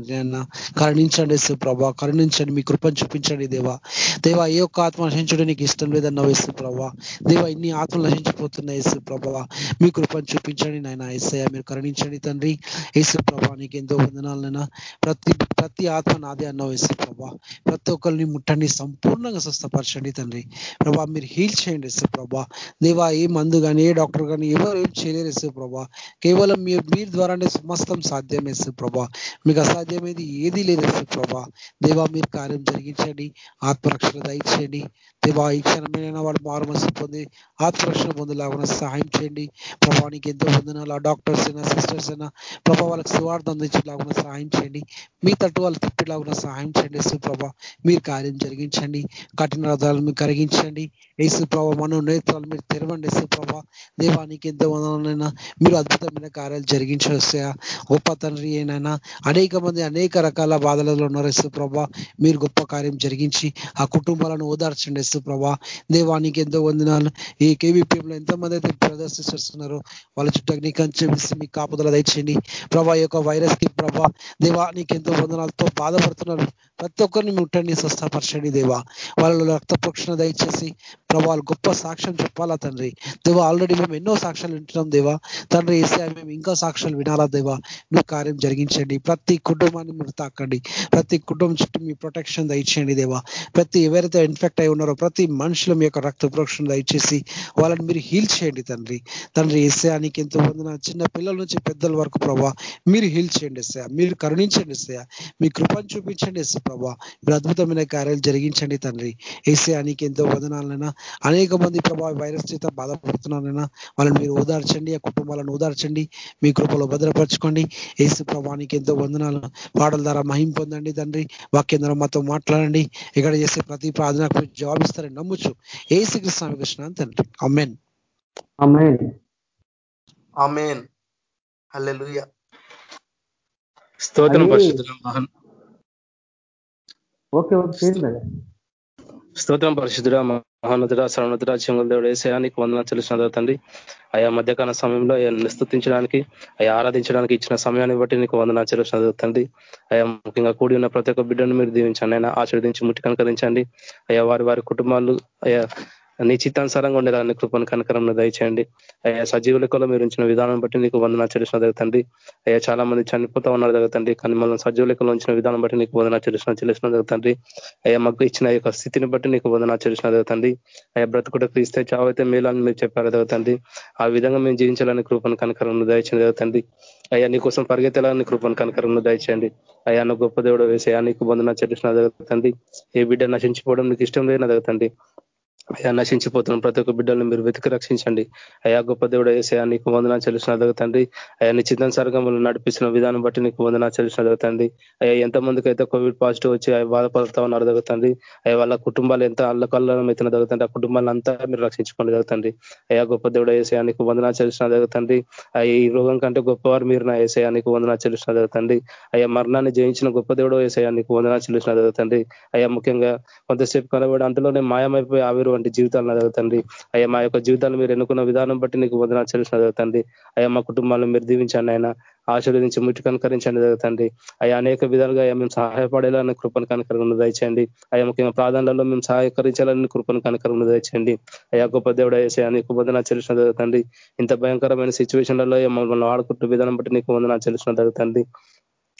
అన్న కరుణించండి యేసు ప్రభా కరుణించండి మీ కృపను చూపించండి దేవా. దేవా ఏ ఒక్క ఆత్మ నశించడం నీకు ఇష్టం లేదన్న వేసు ప్రభా. దేవా ఇన్ని ఆత్మలు నశించిపోతున్నాయి యేసు ప్రభా. మీ కృపను చూపించండి నాయన. ఏసయ్య మీరు కరుణించండి తండ్రి. యేసు ప్రభా నీకు ఎంతో వందనాలైనా ప్రతి ప్రతి ఆత్మ నాదే అన్నావు యేసు ప్రభా. ప్రతి ఒక్కరిని ముట్టండి సంపూర్ణంగా స్వస్థపరచండి తండ్రి. ప్రభా మీరు హీల్ చేయండి యేసు ప్రభా. దేవా ఏ మందు కానీ ఏ డాక్టర్ కానీ ఎవరు ఏం చేయలేరు యేసు ప్రభా. కేవలం మీరు మీరు ద్వారానే సమస్తం సాధ్యం యేసు ప్రభా. మీకు అసాధ్యం ఏది ఏదీ లేదు ప్రభా. దేవా మీరు కార్యం జరిగించండి ఆత్మరక్షణ దయచేయండి దేవా ఈ క్షణమైన వాళ్ళు మారుమనసు పొంది ఆత్మరక్షణ పొందేలాగా సహాయం చేయండి. ప్రభానికి ఎంతో పొందిన డాక్టర్స్ అయినా సిస్టర్స్ అయినా ప్రభా వాళ్ళకి సువార్థం అందించేలాగా సహాయం చేయండి. మీ తట్టు వాళ్ళు తిప్పేలాగా సహాయం చేయండి సుప్రభ మీరు కార్యం జరిగించండి. కఠిన రథాలను మీరు కరిగించండి. యేసు ప్రభా మన నేత్రాలు మీరు తెరవండి సుప్రభ దేవానికి ఎంతో వందనైనా మీరు అద్భుతమైన కార్యాలు జరిగించవస్తాయా గొప్ప తండ్రి ఏనైనా అనేక మంది అనేక రకాల బాధలలో ఉన్నారు ప్రభా. మీరు గొప్ప కార్యం జరిగించి ఆ కుటుంబాలను ఓదార్చండి ప్రభా. దేవానికి ఎంతో వందనాలు. ఈ కేవీపీఎంలో ఎంతమంది అయితే బ్రదర్స్ సిస్టర్స్ ఉన్నారో వాళ్ళ చుట్టూ నీ కంచె మీ కాపుదల దయచేయండి. ప్రభా యొక్క వైరస్కి ప్రభా దేవా నీకు ఎంతో వందనాలతో బాధపడుతున్నారు. ప్రతి ఒక్కరిని ముట్టండి స్వస్థపరచండి దేవా. వాళ్ళలో రక్త ప్రోక్షణ దయచేసి ప్రభావాలు గొప్ప సాక్ష్యం చెప్పాలా తండ్రి? దేవా ఆల్రెడీ మేము ఎన్నో సాక్ష్యాలు వింటున్నాం దేవా. తండ్రి ఏసీ మేము ఇంకా సాక్ష్యాలు వినాలా దేవా? నువ్వు కార్యం జరిగించండి. ప్రతి కుటుంబాన్ని మీరు తాకండి. ప్రతి కుటుంబం చుట్టూ మీ ప్రొటెక్షన్ దయచేయండి దేవా. ప్రతి ఎవరైతే ఇన్ఫెక్ట్ అయి ఉన్నారో ప్రతి మనుషుల మీ యొక్క రక్త ప్రోక్షణ దయచేసి వాళ్ళని మీరు హీల్ చేయండి తండ్రి. తండ్రి ఏసయానికి ఎంతో పొందిన చిన్న పిల్లల నుంచి పెద్దల వరకు ప్రభా మీరు హీల్ చేయండి ఎస్సయా మీరు కరుణించండి ఎస్సయా మీ కృపను చూపించండి ఎస్ ప్రభా. మీరు అద్భుతమైన కార్యాలు జరిగించండి తండ్రి. ఏసయానికి ఎంతో వదనాలైనా అనేక మంది ప్రభా వైరస్ చేత బాధపడుతున్నారైనా వాళ్ళని మీరు ఓదార్చండి ఆ కుటుంబాలను ఓదార్చండి. మీ కృపలో భద్రపరచుకోండి. ఏసు ప్రభానికి ఎంతో వందనాలు. పాటల ద్వారా మహిం పొందండి తండ్రి. వాక్యం ద్వారా మాతో మాట్లాడండి. ఇక్కడ చేసే ప్రతి ప్రార్థనకు జవాబిస్తారని నమ్ముచు. ఏసు కృష్ణ కృష్ణ తండ్రి. అమెన్ స్తోత్రం పరిశుద్ధుల ఓకే ఓకే స్తోత్రం పరిశుద్ధుడ మహానదుడ సరణుతుడ చెంగులదేవుడు వేసేయానికి వందన తెలుసిన తండ్రి. ఆయా మధ్యకాల సమయంలో స్థుతించడానికి అయా ఆరాధించడానికి ఇచ్చిన సమయాన్ని బట్టి నీకు వందన చెల్లిసిన తండ్రి. అయా ముఖ్యంగా కూడి ఉన్న ప్రతి ఒక్క బిడ్డను మీరు దీవించండి. ఆయన ఆశీర్వదించి ముట్టి కనకరించండి. అయా వారి వారి కుటుంబాలు అయా నీ చిత్తానుసారంగా ఉండేదాన్ని. కృపను కనకరంలో దయచేయండి. అయ్యా సజీవ లెక్కలో మీరు ఉంచిన విధానం బట్టి నీకు వందన చెల్లిసిన జరుగుతండి అయ్యా చాలా మంది చనిపోతా ఉన్నారు జరుగుతండి కానీ మనం సజీవ లెక్కలో ఉంచిన విధానం బట్టి నీకు వందన చెల్లిసిన చెల్లిసిన జరుగుతండి అయ్యా మాకు ఇచ్చిన యొక్క స్థితిని బట్టి నీకు వందన చెల్లిసిన జరుగుతండి అయ్యా బ్రతుకుట క్రీస్తే చావైతే మేలని మీరు చెప్పారు జరుగుతండి ఆ విధంగా మేము జీవించాలని కృపను కనకరంలో దయచేయండి జరుగుతండి అయ్యా నీకోసం పరిగెత్తాలని కృపను కనకరంలో దయచేయండి. అయ్యా నువ్వు గొప్ప దేవుడు వేసే నీకు వందన చెల్లిసిన జరుగుతుంది ఏ బిడ్డ నశించిపోవడం నీకు ఇష్టం లేని జరుగుతండి అయా నశించిపోతున్నాం ప్రతి ఒక్క బిడ్డలను మీరు వెతికి రక్షించండి. అయా గొప్ప దేవుడు ఏసయా నీకు వందనా చెల్లిసిన తండ్రి. అయా నీ చిత్తానుసారంగా మనం నడిపిస్తున్న విధానం బట్టి నీకు వందనా చెల్లిసిన తండ్రి. అయా ఎంతమందికి అయితే కోవిడ్ పాజిటివ్ వచ్చి బాధపడతా ఉన్నారు తగ్గుతండి అయ్యా వాళ్ళ కుటుంబాలు ఎంత అల్లకల్లం అయితే తగ్గుతండి ఆ కుటుంబాలను అంతా మీరు రక్షించుకోండి తగ్గుతండి అయా గొప్ప దేవుడు ఏసయా నీకు వందనా చెల్లిసిన జరుగుతుంది ఈ రోగం కంటే గొప్పవారు మీరు నా ఏసయా నీకు వందనా చెల్లిసిన తగ్గుతండి అయ్యా మరణాన్ని జయించిన గొప్ప దేవుడు ఏసయా నీకు వందనా చెల్లిసిన జరుగుతుంది అయ్యా ముఖ్యంగా కొంతసేపు కనబడి అంతలోనే మాయమైపోయి ఆవిరు వంటి జీవితాలను జరుగుతండి అయ్యా మా యొక్క జీవితాలు మీరు ఎన్నుకున్న విధానం బట్టి నీకు వదన చెల్లిసిన జరుగుతుంది అయ్యా మా కుటుంబాలను మీరు దీవించండి ఆయన ఆశీర్వదించి ముట్టి కనుకరించండి జరుగుతండి అయ్యా అనేక విధాలుగా మేము సహాయపడేలా కృపను కనుకరంగా దయచేయండి. అయ్యా ముఖ్యంగా ప్రాధాన్యంలో మేము సహాయకరించాలని కృపను కనుకరంగా దయచేయండి. అయ్యా గొప్ప దేవుడు వేసే నీకు వందన చెల్లిసిన జరుగుతుంది ఇంత భయంకరమైన సిచ్యువేషన్లలో మమ్మల్ని వాడుకుంటున్న విధానం బట్టి నీకు వందనాలు చెల్లిసిన జరుగుతుంది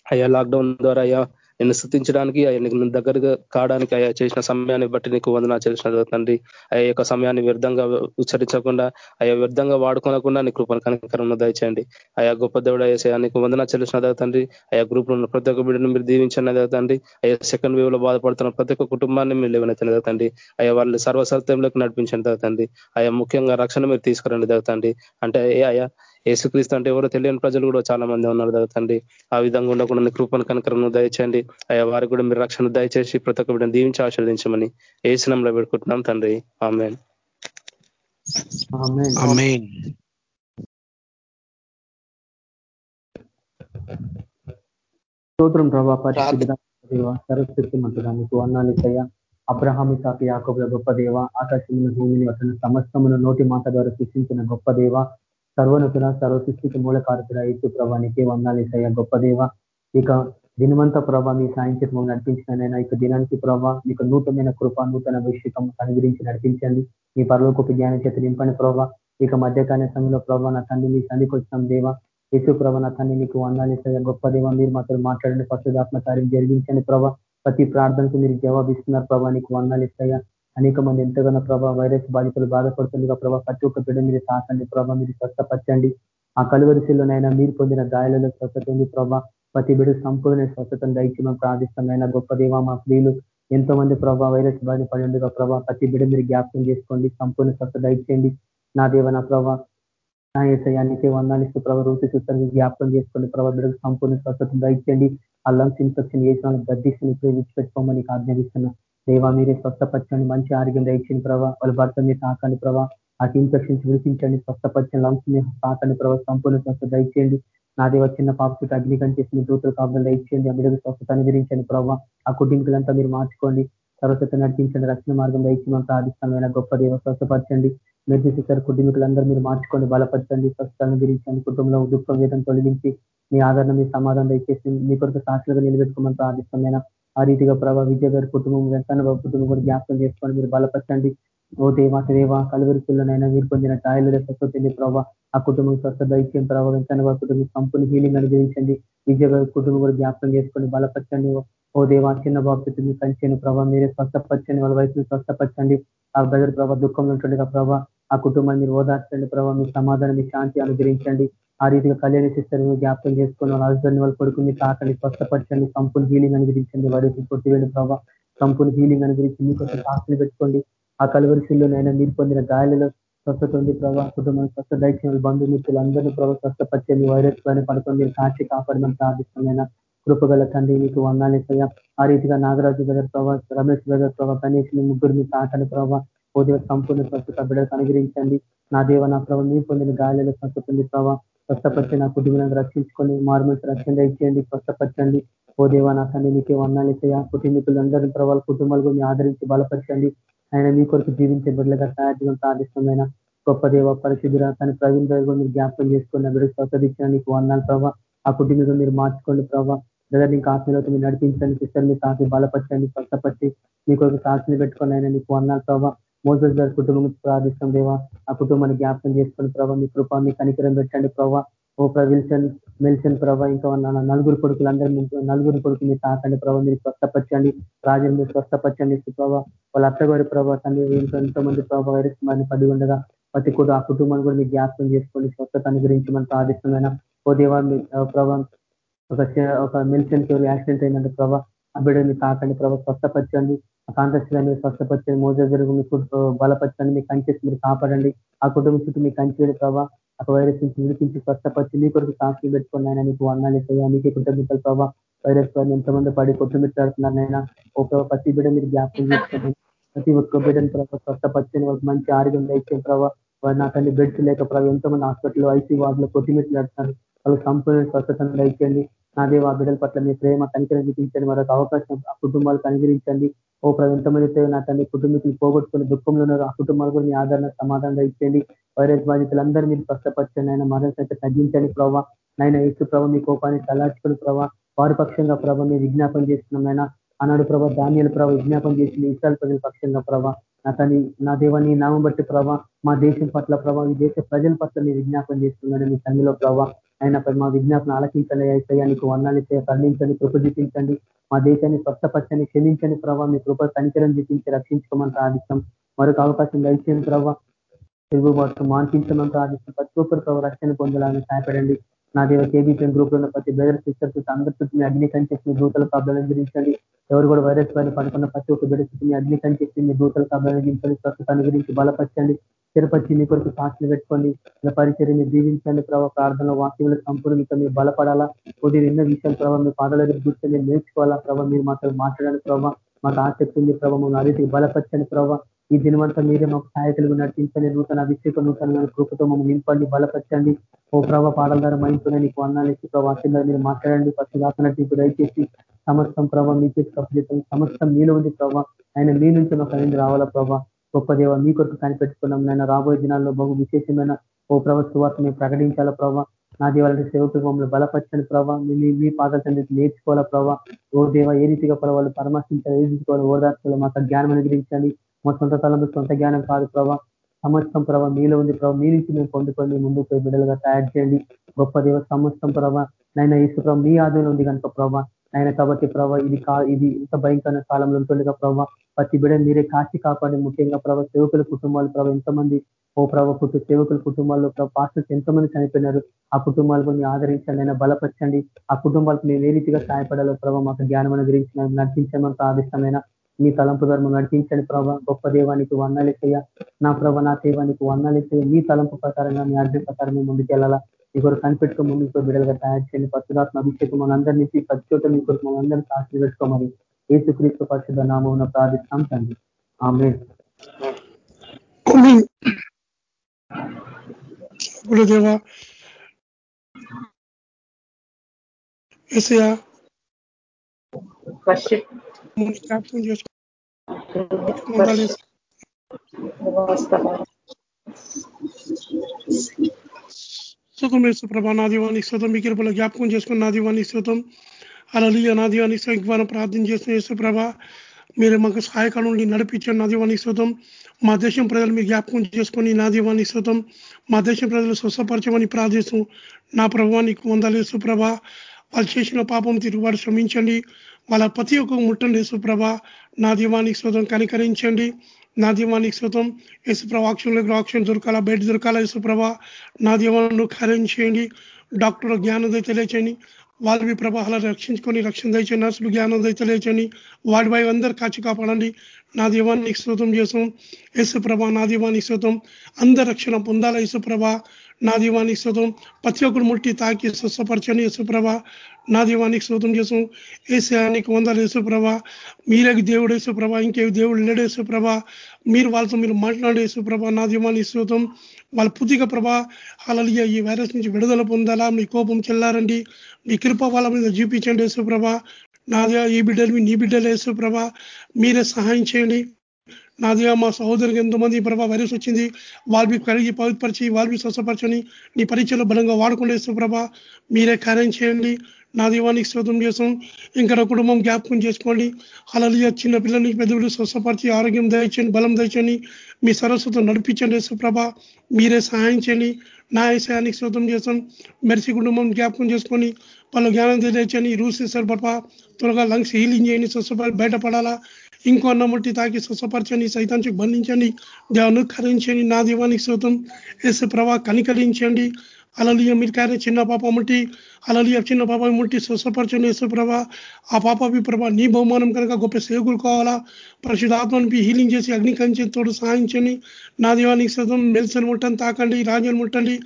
అయ్యా లాక్డౌన్ ద్వారా అయ్యా నిన్ను స్థుతించడానికి ఆయన దగ్గరగా కావడానికి అయ్యా చేసిన సమయాన్ని బట్టి నీకు వందన చేసిన తండ్రి. అయ్యా యొక్క సమయాన్ని వ్యర్థంగా ఉచ్చరించకుండా అయ్యా వ్యర్థంగా వాడుకోనకుండా నీ కృపను కనకరంలో దయచేయండి. అయా గొప్ప దేవుడు అయ్యా నీకు వందన చెల్లిసిన తండ్రి. అయా గ్రూప్లో ప్రతి ఒక్క బిడ్డను మీరు దీవించిన తండ్రి. అయ్యా సెకండ్ వేవ్లో బాధపడుతున్న ప్రతి ఒక్క కుటుంబాన్ని మీరు లేవనెత్తిన తండ్రి. అయ్యా వాళ్ళు సర్వసత్యంలోకి నడిపించిన తండ్రి. ఆయా ముఖ్యంగా రక్షణ మీరు తీసుకురండి తండ్రి. అంటే అయ్యా ఏసుక్రీస్తు అంటే ఎవరో తెలియని ప్రజలు కూడా చాలా మంది ఉన్నారు తండ్రి. ఆ విధంగా ఉండకుండా కృపను కనకరం దయచేయండి. అయ్యా వారికి కూడా మీరు రక్షణ దయచేసి ప్రతి ఒక్క బిడ్డను దీవించి ఆశ్రదించమని ఏసునంలో పెట్టుకుంటున్నాం తండ్రి. ఆమె స్తోత్రం ప్రభా సరస్వతి మంతుగా మీకు వర్ణాలిసయ్యా అబ్రహామి కాకి యాకబుల గొప్ప దేవ ఆకాశమును భూమిని అతను సమస్తమును నోటి మాట ద్వారా సృష్టించిన గొప్ప దేవ సర్వనతుల సర్వసృష్టికి మూలకారకుడ ప్రభా ప్రభానికి వందాలిసయ్య గొప్ప దేవ ఇక దినమంతా ప్రభా మీ సాయం నడిపించినైనా ఇక దినానికి ప్రభావ మీకు నూతనమైన కృప నూతన అభిషేకం అనుగ్రహించి నడిపించండి. మీ పర్లోకి జ్ఞానం చేత నింపని ప్రభావ ఇక మధ్యకాల సమయంలో ప్రభా నా తండ్రి మీ సన్నిధికి వచ్చినాం దేవ. యేసు ప్రభా నా తండ్రి నీకు వందాలు గొప్ప దేవ మీరు మాతో మాట్లాడండి పరిశుధాత్మ కార్యం జరిగించండి ప్రభా. ప్రతి ప్రార్థనకు మీరు జవాబిస్తున్నారు ప్రభా నీకు వందాలి ఇస్తాయా? అనేక మంది ఎంతగానో ప్రభావ వైరస్ బాధితులు బాధపడుతుందిగా ప్రభావ ప్రతి ఒక్క బిడ్డ మీరు తాకండి ప్రభావ మీరు స్వస్థపరచండి. ఆ కలువరిశిల్లోనైనా మీరు పొందిన గాయాలలో స్వస్థత ఉంది ప్రభా. ప్రతి బిడ్డ సంపూర్ణ స్వస్థతను దయచేయమని ప్రార్థిస్తామైనా గొప్ప దేవ మా స్త్రీలు ఎంతో మంది ప్రభావ వైరస్ బాధ పడి ప్రభావ ప్రతి బిడ్డ మీరు జ్ఞాపకం చేసుకోండి సంపూర్ణ స్వస్థ దయచేయండి. నా దేవ నా ప్రభా నా ఏసయానికి వందాలిస్తూ ప్రభావ రూపి చూస్తారు జ్ఞాపకం చేసుకోండి ప్రభావ బిడ్డకు సంపూర్ణ స్వస్థత దయచేయండి. ఆ లంగ్స్ ఇన్ఫెక్షన్ చేసిన వాళ్ళకి గద్దిస్తుని విడిచిపెట్టుకోమని ఆజ్ఞాపిస్తున్నా. దేవా మీరే స్వస్థపరచండి మంచి ఆరోగ్యం దయచండి ప్రభావ వాళ్ళ భర్త మీరు తాకండి ప్రభావ ఆ ఇన్ఫెక్షన్స్ విడిపించండి స్వస్థపరచండి లంగ్స్ మీరు తాకండి ప్రభావ సంపూర్ణ స్వస్థ దయచేయండి. నా దేవ చిన్న పాపకు అగ్నికం చేసిన దూతలు కాపులు దయచేయండి. ఆ బిడ్డకు స్వస్థత అనుగ్రహించండి ప్రభావ ఆ కుటుంబీకులంతా మీరు మార్చుకోండి. సరస్వత నడిపించండి రక్షణ మార్గం దయచేయమని ప్రార్థిస్తామైన గొప్ప దేవ స్వస్థపరచండి. నిర్దేశిస్తారు కుటుంబీకులందరూ మీరు మార్చుకోండి బలపరచండి స్వస్థలను గురించండి కుటుంబంలో దుఃఖం వేదం తొలగించి మీ ఆదరణ మీ సమాధానం దయచేసి మీ కొరకు సాక్షులుగా నిలబెట్టుకోమని ప్రార్థిస్తామైన ఆ రీతిగా ప్రభావ విద్య గారి కుటుంబం వెంకన్న బాబు కుటుంబం కూడా జ్ఞాపకం చేసుకొని మీరు బలపరచండి. ఓ దేవా దేవ కలువరిశుల్లోనైనా మీరు పొందిన ఛాయలు స్వస్థత ప్రభావ ఆ కుటుంబం స్వస్థత ఇచ్చిన ప్రభావ వెంకన్న బాబు కుటుంబం సంపూర్ణ హీలింగ్ అనుగ్రహించండి విద్య గారి కుటుంబం కూడా జ్ఞాపకం చేసుకొని బలపరచండి. ఓ దేవా చిన్న బాబు మీ కంచెను ప్రభావ మీరే స్వస్థపరచండి. వాళ్ళ వయసును స్వస్థపరచండి. ఆ బ్రదర్ ప్రభావ దుఃఖంలో ఉంటుండగా ప్రభావ ఆ కుటుంబాన్ని మీరు ఓదార్చండి ప్రభావ మీ సమాధానం మీ శాంతి అనుగ్రహించండి. ఆ రీతిగా కళ్యాణ సిస్టర్ జ్ఞాపకం చేసుకుని వాళ్ళ హస్బెండ్ వాళ్ళ కొడుకుని తాకండి స్వస్థపరచండి సంపూర్ణ హీలింగ్ అనుగ్రహించండి. వాడికి కొట్టివేడు ప్రభావ సంపూర్ణ హీలింగ్ అనుగ్రహించి మీకు సాక్షులు పెట్టుకోండి. ఆ కలువరిశిల్లోనైనా మీరు పొందిన గాయాలలో స్వస్థత ఉంది ప్రభావ కుటుంబం స్వస్థ దైత్యం బంధుమిత్రులు అందరినీ ప్రభావ స్వస్థపచ్చని వైరస్ పైన పడుతుంది కాచి కాపాడమని ప్రార్థిస్తున్నాయినా కృపగల తండ్రి మీకు వందాలేసయ్యా ఆ రీతిగా నాగరాజు బ్రదర్ ప్రభావ రమేష్ బ్రదర్ ప్రభావ గణేష్ ముగ్గురు మీ తాటని ప్రభావ పోతే సంపూర్ణ స్వస్థత బిడ్డకు అనుగ్రహించండి. నా దేవ నా ప్రభావ మీరు పొందిన గాయాలలో స్వస్థత ఉంది ప్రభావ స్వస్థపరిచి నా కుటుంబాన్ని రక్షించుకొని మార్మల్స్ రక్షణ ఇచ్చేయండి స్వస్థపరచండి. ఓ దేవా నా తండ్రి మీకే వందాలు ఇస్తాయా? కుటుంబీకులందరినీ ప్రభావాల కుటుంబాలు కూడా ఆదరించి బలపరచండి. ఆయన మీ కొరకు జీవించే బిడ్డలుగా తయారు ప్రార్థిస్తుందైనా గొప్ప దేవ పరిశుద్ధుల తన ప్రవీణ్ గారు మీరు జ్ఞాపకం చేసుకున్న బిడ్డ ఇచ్చిన నీకు వందాలు ప్రభావ ఆ కుటుంబీకులు మీరు మార్చుకోండి ప్రభావ లేదా నీకు ఆత్మీయత మీరు నడిపించండి సిస్టర్ మీ తాకి బలపరచండి స్వస్థపరిచి మీ కొరకు సాక్షిని పెట్టుకుని ఆయన నీకు వందాలు ప్రభావ మోసస్ గారి కుటుంబం ప్రార్థిస్తాం దేవా. ఆ కుటుంబాన్ని జ్ఞాపకం చేసుకుని ప్రభావ మీ కృపా మీ కనికరం పెట్టండి ప్రభావ ఓ ప్రవిల్సన్ మెల్సన్ ప్రభావ ఇంకా నలుగురు కొడుకులందరూ నలుగురు కొడుకు మీరు తాకండి ప్రభావ మీరు స్వస్థపరచండి. రాజులు మీరు స్వస్థపరచండి ప్రభావ వాళ్ళ అత్తగారి ప్రభావ తండ్రి ఎంతో మంది ప్రభావ వైరస్ మరి పడి ఉండగా ప్రతి కూడా ఆ కుటుంబాన్ని కూడా మీరు జ్ఞాపకం చేసుకోండి స్వస్థతను గురించి మనం ప్రార్థిస్తున్నాం ఓ దేవా ప్రభావ ఒక ఒక మెల్సన్ యాక్సిడెంట్ అయినందుకు ప్రభావ ఆ బిడ్డని తాకండి ప్రభావ స్వస్థపరచండి. కాంతశ్రాన్ని స్వస్థపరచండి మోజ జరుగు మీ బలపరచండి. మీ కంచెస్ మీరు కాపాడండి. ఆ కుటుంబం చుట్టూ మీ కంచేది ప్రభావ ఒక వైరస్ నుంచి విడిపించి స్వస్థపరిచి మీ కొరకు సాక్షి పెట్టుకుని ఆయన నీకు వర్ణాలు ఇస్తాయా. నీకే కృతజ్ఞతలు ప్రభావ వైరస్ వారిని ఎంతమంది పడి కొట్టుమిట్లాడుతున్నారైనా ఒక ప్రతి బిడ్డ మీరు జ్ఞాపకం చేసుకోండి. ప్రతి ఒక్క బిడ్డను ప్రభావ స్వస్థపరిచని వాళ్ళకి మంచి ఆరోగ్యం ఇచ్చే ప్రభావ వారు నా తల్లి బెడ్స్ లేక ప్రభావ ఎంతో మంది హాస్పిటల్ ఐసీ వార్డులో కొట్టిమిట్లాడుతున్నారు వాళ్ళకి సంపూర్ణ స్వస్థతను దయచేయండి. నా దేవ బిడ్డల పట్ల మీ ప్రేమ కనికరం చూపించండి. మరొక అవకాశం ఆ కుటుంబాలకు అనుగ్రహించండి ఓ ప్రభు నా తల్లి కుటుంబీకులు పోగొట్టుకుని దుఃఖంలో ఉన్నారు. ఆ కుటుంబాలు కూడా మీ ఆదరణ సమాధానం ఇచ్చండి వైరస్ బాధితులందరూ మీరు స్వస్థపరచండి. ఆయన మరణ సంఖ్య తగ్గించండి ప్రభావ నాయన ఇసు ప్రభావ మీ కోపాన్ని తలాచుకుని ప్రభావ వారి పక్షంగా ప్రభావ మీరు విజ్ఞాపం చేస్తున్నాం ఆయన ఆనాడు ప్రభావ ధాన్యాల ప్రభావ విజ్ఞాపం చేసింది ఇస్రాయల్ ప్రజల పక్షంగా ప్రభావ నా తని నా దేవాన్ని నామం బట్టి ప్రభావ మా దేశం పట్ల ప్రభావ ఈ దేశ ప్రజల పట్ల మీరు విజ్ఞాపం చేస్తున్నాడు మీ తల్లిలో ప్రభావ ఆయన మా విజ్ఞాపన ఆలకించండి అయితే నీకు వర్ణాలు తరలించండి కృప చూపించండి. మా దేశాన్ని స్వస్థపచ్చని క్షమించని ప్రభావ మీ కృప కనికరం చూపించి రక్షించుకోమని ప్రార్థిస్తాం. మరొక అవకాశం దయచేయని ప్రభావ తెలుగు మాన్పించమని ప్రార్థిస్తాం. ప్రతి ఒక్కరు ప్రభావ రక్షణ పొందాలని సహాయపడండి. నా దేవ కేబీపీఎం గ్రూప్లో ఉన్న ప్రతి బ్రదర్ సిస్టర్స్ అందరితో మీ అగ్ని కంచెస్ మీ దూతలకు అభినందించండి ఎవరు కూడా వైరస్ పైన పడుకున్న ప్రతి ఒక్క బిడ్డ మీ అగ్ని కంచెస్ మీ దూతలకు అభినందించండి గురించండి స్వస్థతాన్ని గురించి బలపరచండి. తిరుపతి మీ కొరకు సాక్షులు పెట్టుకోండి నా పరిచర్ని దీవించండి ప్రభావ ప్రార్థన వాక్యముల సంపూర్ణత మీరు బలపడాలా? కొద్ది ఎన్నో విషయాలు ప్రభావ మీ పాదాల దగ్గర కూర్చొని నేర్చుకోవాలా ప్రభావ మీరు మాతో మాట్లాడాలి ప్రభావ మాకు ఆసక్తి ఉంది ప్రభావ అదికి బలపరచని ప్రభావ ఈ దినమంతా మీరే మాకు సహాయకులుగా నడిపించండి. నూతన అభిషేక నూతన కృపతో మమ్మల్ని నింపండి బలపరచండి. ఓ ప్రభావ పాటల ద్వారా మైంపునే నీకు అన్నాలు ఇచ్చి ప్రభావ మీరు మాట్లాడండి. పక్షుదాసనట్టు దయచేసి సమస్తం ప్రభావ మీ చేసి సమస్తం మీలో ఉంది ప్రభావ ఆయన మీ నుంచి మాకు అనేది రావాలా ప్రభావ గొప్ప దేవ మీ కొరకు కనిపెట్టుకున్నాం నాయన. రాబోయే దినాల్లో బహు విశేషమైన ఓ ప్రభావ సువార్త మేము ప్రకటించాలా ప్రభావ నా దేవాలంటే సేవకులు మమ్మల్ని బలపరచని ప్రభావ మీ మీ పాదాల తండ్రి నేర్చుకోవాలా ప్రభావ ఓ దేవ ఏ రీతిగా ప్రభావ పరామర్శించాలి ఏ రీతిగా ఓదార్చాలి మాకు జ్ఞానం అనుగ్రహించండి. మా సొంత తలంలో సొంత జ్ఞానం కాదు ప్రభావ సమస్తం ప్రభావ మీలో ఉంది ప్రభావ మీ నుంచి మేము పొందుకొని ముందుకు పోయి బిడ్డలుగా తయారు చేయండి. గొప్ప దేవ సమస్తం ప్రభావ నైనా ఈసు ప్రభావ మీ ఆధీనంలో ఉంది కనుక ప్రభావ ఆయన కాబట్టి ప్రభావ ఇది కా ఇది ఇంత భయంకరమైన కాలంలో ఉంటుండగా ప్రభావ ప్రతి బిడ్డ మీరే కాచి కాపాడి ముఖ్యంగా ప్రభావ సేవకుల కుటుంబాలు ప్రభావ ఎంతమంది ఓ ప్రభావ పుట్టు సేవకుల కుటుంబాల్లో పాస్టర్స్ ఎంతమంది చనిపోయినారు ఆ కుటుంబాలకు మీరు ఆదరించండి అయినా బలపరచండి. ఆ కుటుంబాలకు మేము ఏ రీతిగా సహాయపడాలో ప్రభావ మాకు జ్ఞానం అనుగ్రహించిన నడిపించమని ఆదిష్టమైన మీ తలంపు ధర్మం నడిపించండి ప్రభావ గొప్ప దేవానికి వర్ణాలేసయ్య నా ప్రభ నా దేవానికి వర్ణాలేసయ్య మీ తలంపు ప్రకారంగా మీ అర్థం ప్రకారం ముందుకెళ్ళాలా మీ కొరకు కనిపెట్టుకో ముందుకు బిడ్డలుగా తయారు చేయండి. పశురాత్మ అభిషేకం మన నుంచి ప్రతి చోట మీ కొరకు మనందరినీ సాక్షి పెట్టుకోమని ఏసుక్రీస్తు పరిశుద్ధ నామం ప్రార్థిస్తాం తండ్రి ఆమె దేవా ఎసయా జ్ఞాపకం చేసుకోవాలి సుఖమేశ్వ ప్రభా నా దీవానికి శ్రోతం మీ కృపలో జ్ఞాపకం చేసుకుని నా దీవానికి శ్రోతం అలలియ నా దీవానికి సంఖ్యమానం ప్రార్థన చేస్తున్న యేసుప్రభ మీరు మాకు సహాయకాలం నుండి నడిపించండి. నా దీవానికి శ్రోతం మా దేశం ప్రజలు మీరు జ్ఞాపకం చేసుకొని నా దీవానికి శ్రోతం మా దేశం ప్రజలు స్వస్థపరచమని ప్రార్థిస్తూ నా ప్రభావానికి వందలు యేసుప్రభ వాళ్ళు చేసిన పాపం తిరుగుబాటు శ్రమించండి వాళ్ళ ప్రతి ఒక్క ముట్టండి యేసుప్రభ నా దీవానికి శుతం కనికరించండి. నా దీవానికి శుతం యేసుప్రభ ఆక్షన్లకు ఆక్షన్ దొరకాల బయట దొరకాల యేసుప్రభ నా దీవాన్ని కార్యం చేయండి. డాక్టర్ జ్ఞానం తెలియచేయండి. వాళ్ళవి ప్రభావాల రక్షించుకొని రక్షణ దయచండి నర్సులు జ్ఞానం దయచలేచని వాడి వాయి అందరు కాచి కాపాడండి. నా దీవానికి శ్రోతం చేసాం యేసుప్రభ నా దీవానికి శ్రోతం అందరు రక్షణ పొందాల యేసుప్రభ? నా దీవానికి శ్రోతం ప్రతి ఒక్కరు ముట్టి తాకి స్వస్థపరచని యేసుప్రభ. నా దీవానికి శ్రోతం చేసాం ఏసానికి వందలు యేసుప్రభ. మీరే దేవుడు యేసుప్రభ. ఇంకే దేవుడు లేడు యేసుప్రభ. మీరు వాళ్ళతో మీరు మాట్లాడే యేసుప్రభ. నా దీవానికి శ్రోతం వాళ్ళ పూర్తిగా ప్రభా అలలియ ఈ వైరస్ నుంచి విడుదల పొందాలా? మీ కోపం చెల్లారండి. మీ కృప వాళ్ళ మీద చూపించండి యేసుప్రభ నాదిగా ఈ బిడ్డలు నీ బిడ్డలు యేసుప్రభ మీరే సహాయం చేయండి. నాదిగా మా సహోదరికి ఎంతమంది ప్రభా వైరస్ వచ్చింది. వాళ్ళవి కలిగి పవిత్రపరిచి వాళ్ళవి స్వస్థపరచని నీ పరీక్షలో బలంగా వాడుకుంటే సుప్రభ మీరే కార్యం చేయండి. నా దీవానికి శ్రోతం చేసాం ఇంకా కుటుంబం జ్ఞాపకం చేసుకోండి. అలలియ చిన్న పిల్లల్ని పెద్దలు స్వస్థపరిచి ఆరోగ్యం దయచండి బలం దయచండి మీ సరస్వతం నడిపించండి సుప్రభ మీరే సహాయం చేయండి. నా విషయానికి శోతం చేసాం మెరిసి కుటుంబం జ్ఞాపకం చేసుకొని వాళ్ళు జ్ఞానం తెలియచని రూల్స్ చేశారు పప్ప త్వరగా లంగ్స్ హీలింగ్ చేయండి. స్వస్థపడి బయటపడాలా. ఇంకో అన్నమట్టి తాకి స్వస్థపరచండి. సైతానికి బంధించండి. దేవను కరించండి నా దీవానికి శోతం ఎస్ ప్రభా కనికరించండి. అలలియ మీరు కానీ చిన్న పాప ముట్టి అలలియ చిన్న పాప ముట్టి స్వస్థపరచండి యేసు ప్రభ. ఆ పాపవి ప్రభ నీ బహుమానం కనుక గొప్ప సేవకులు కావాలా? పరిశుధాత్మని హీలింగ్ చేసి అగ్నికంచి తోడు సహాయించండి. నా దీవానికి సతం మెల్సన్ ముట్టని తాకండి రాజన్ ముట్టండి.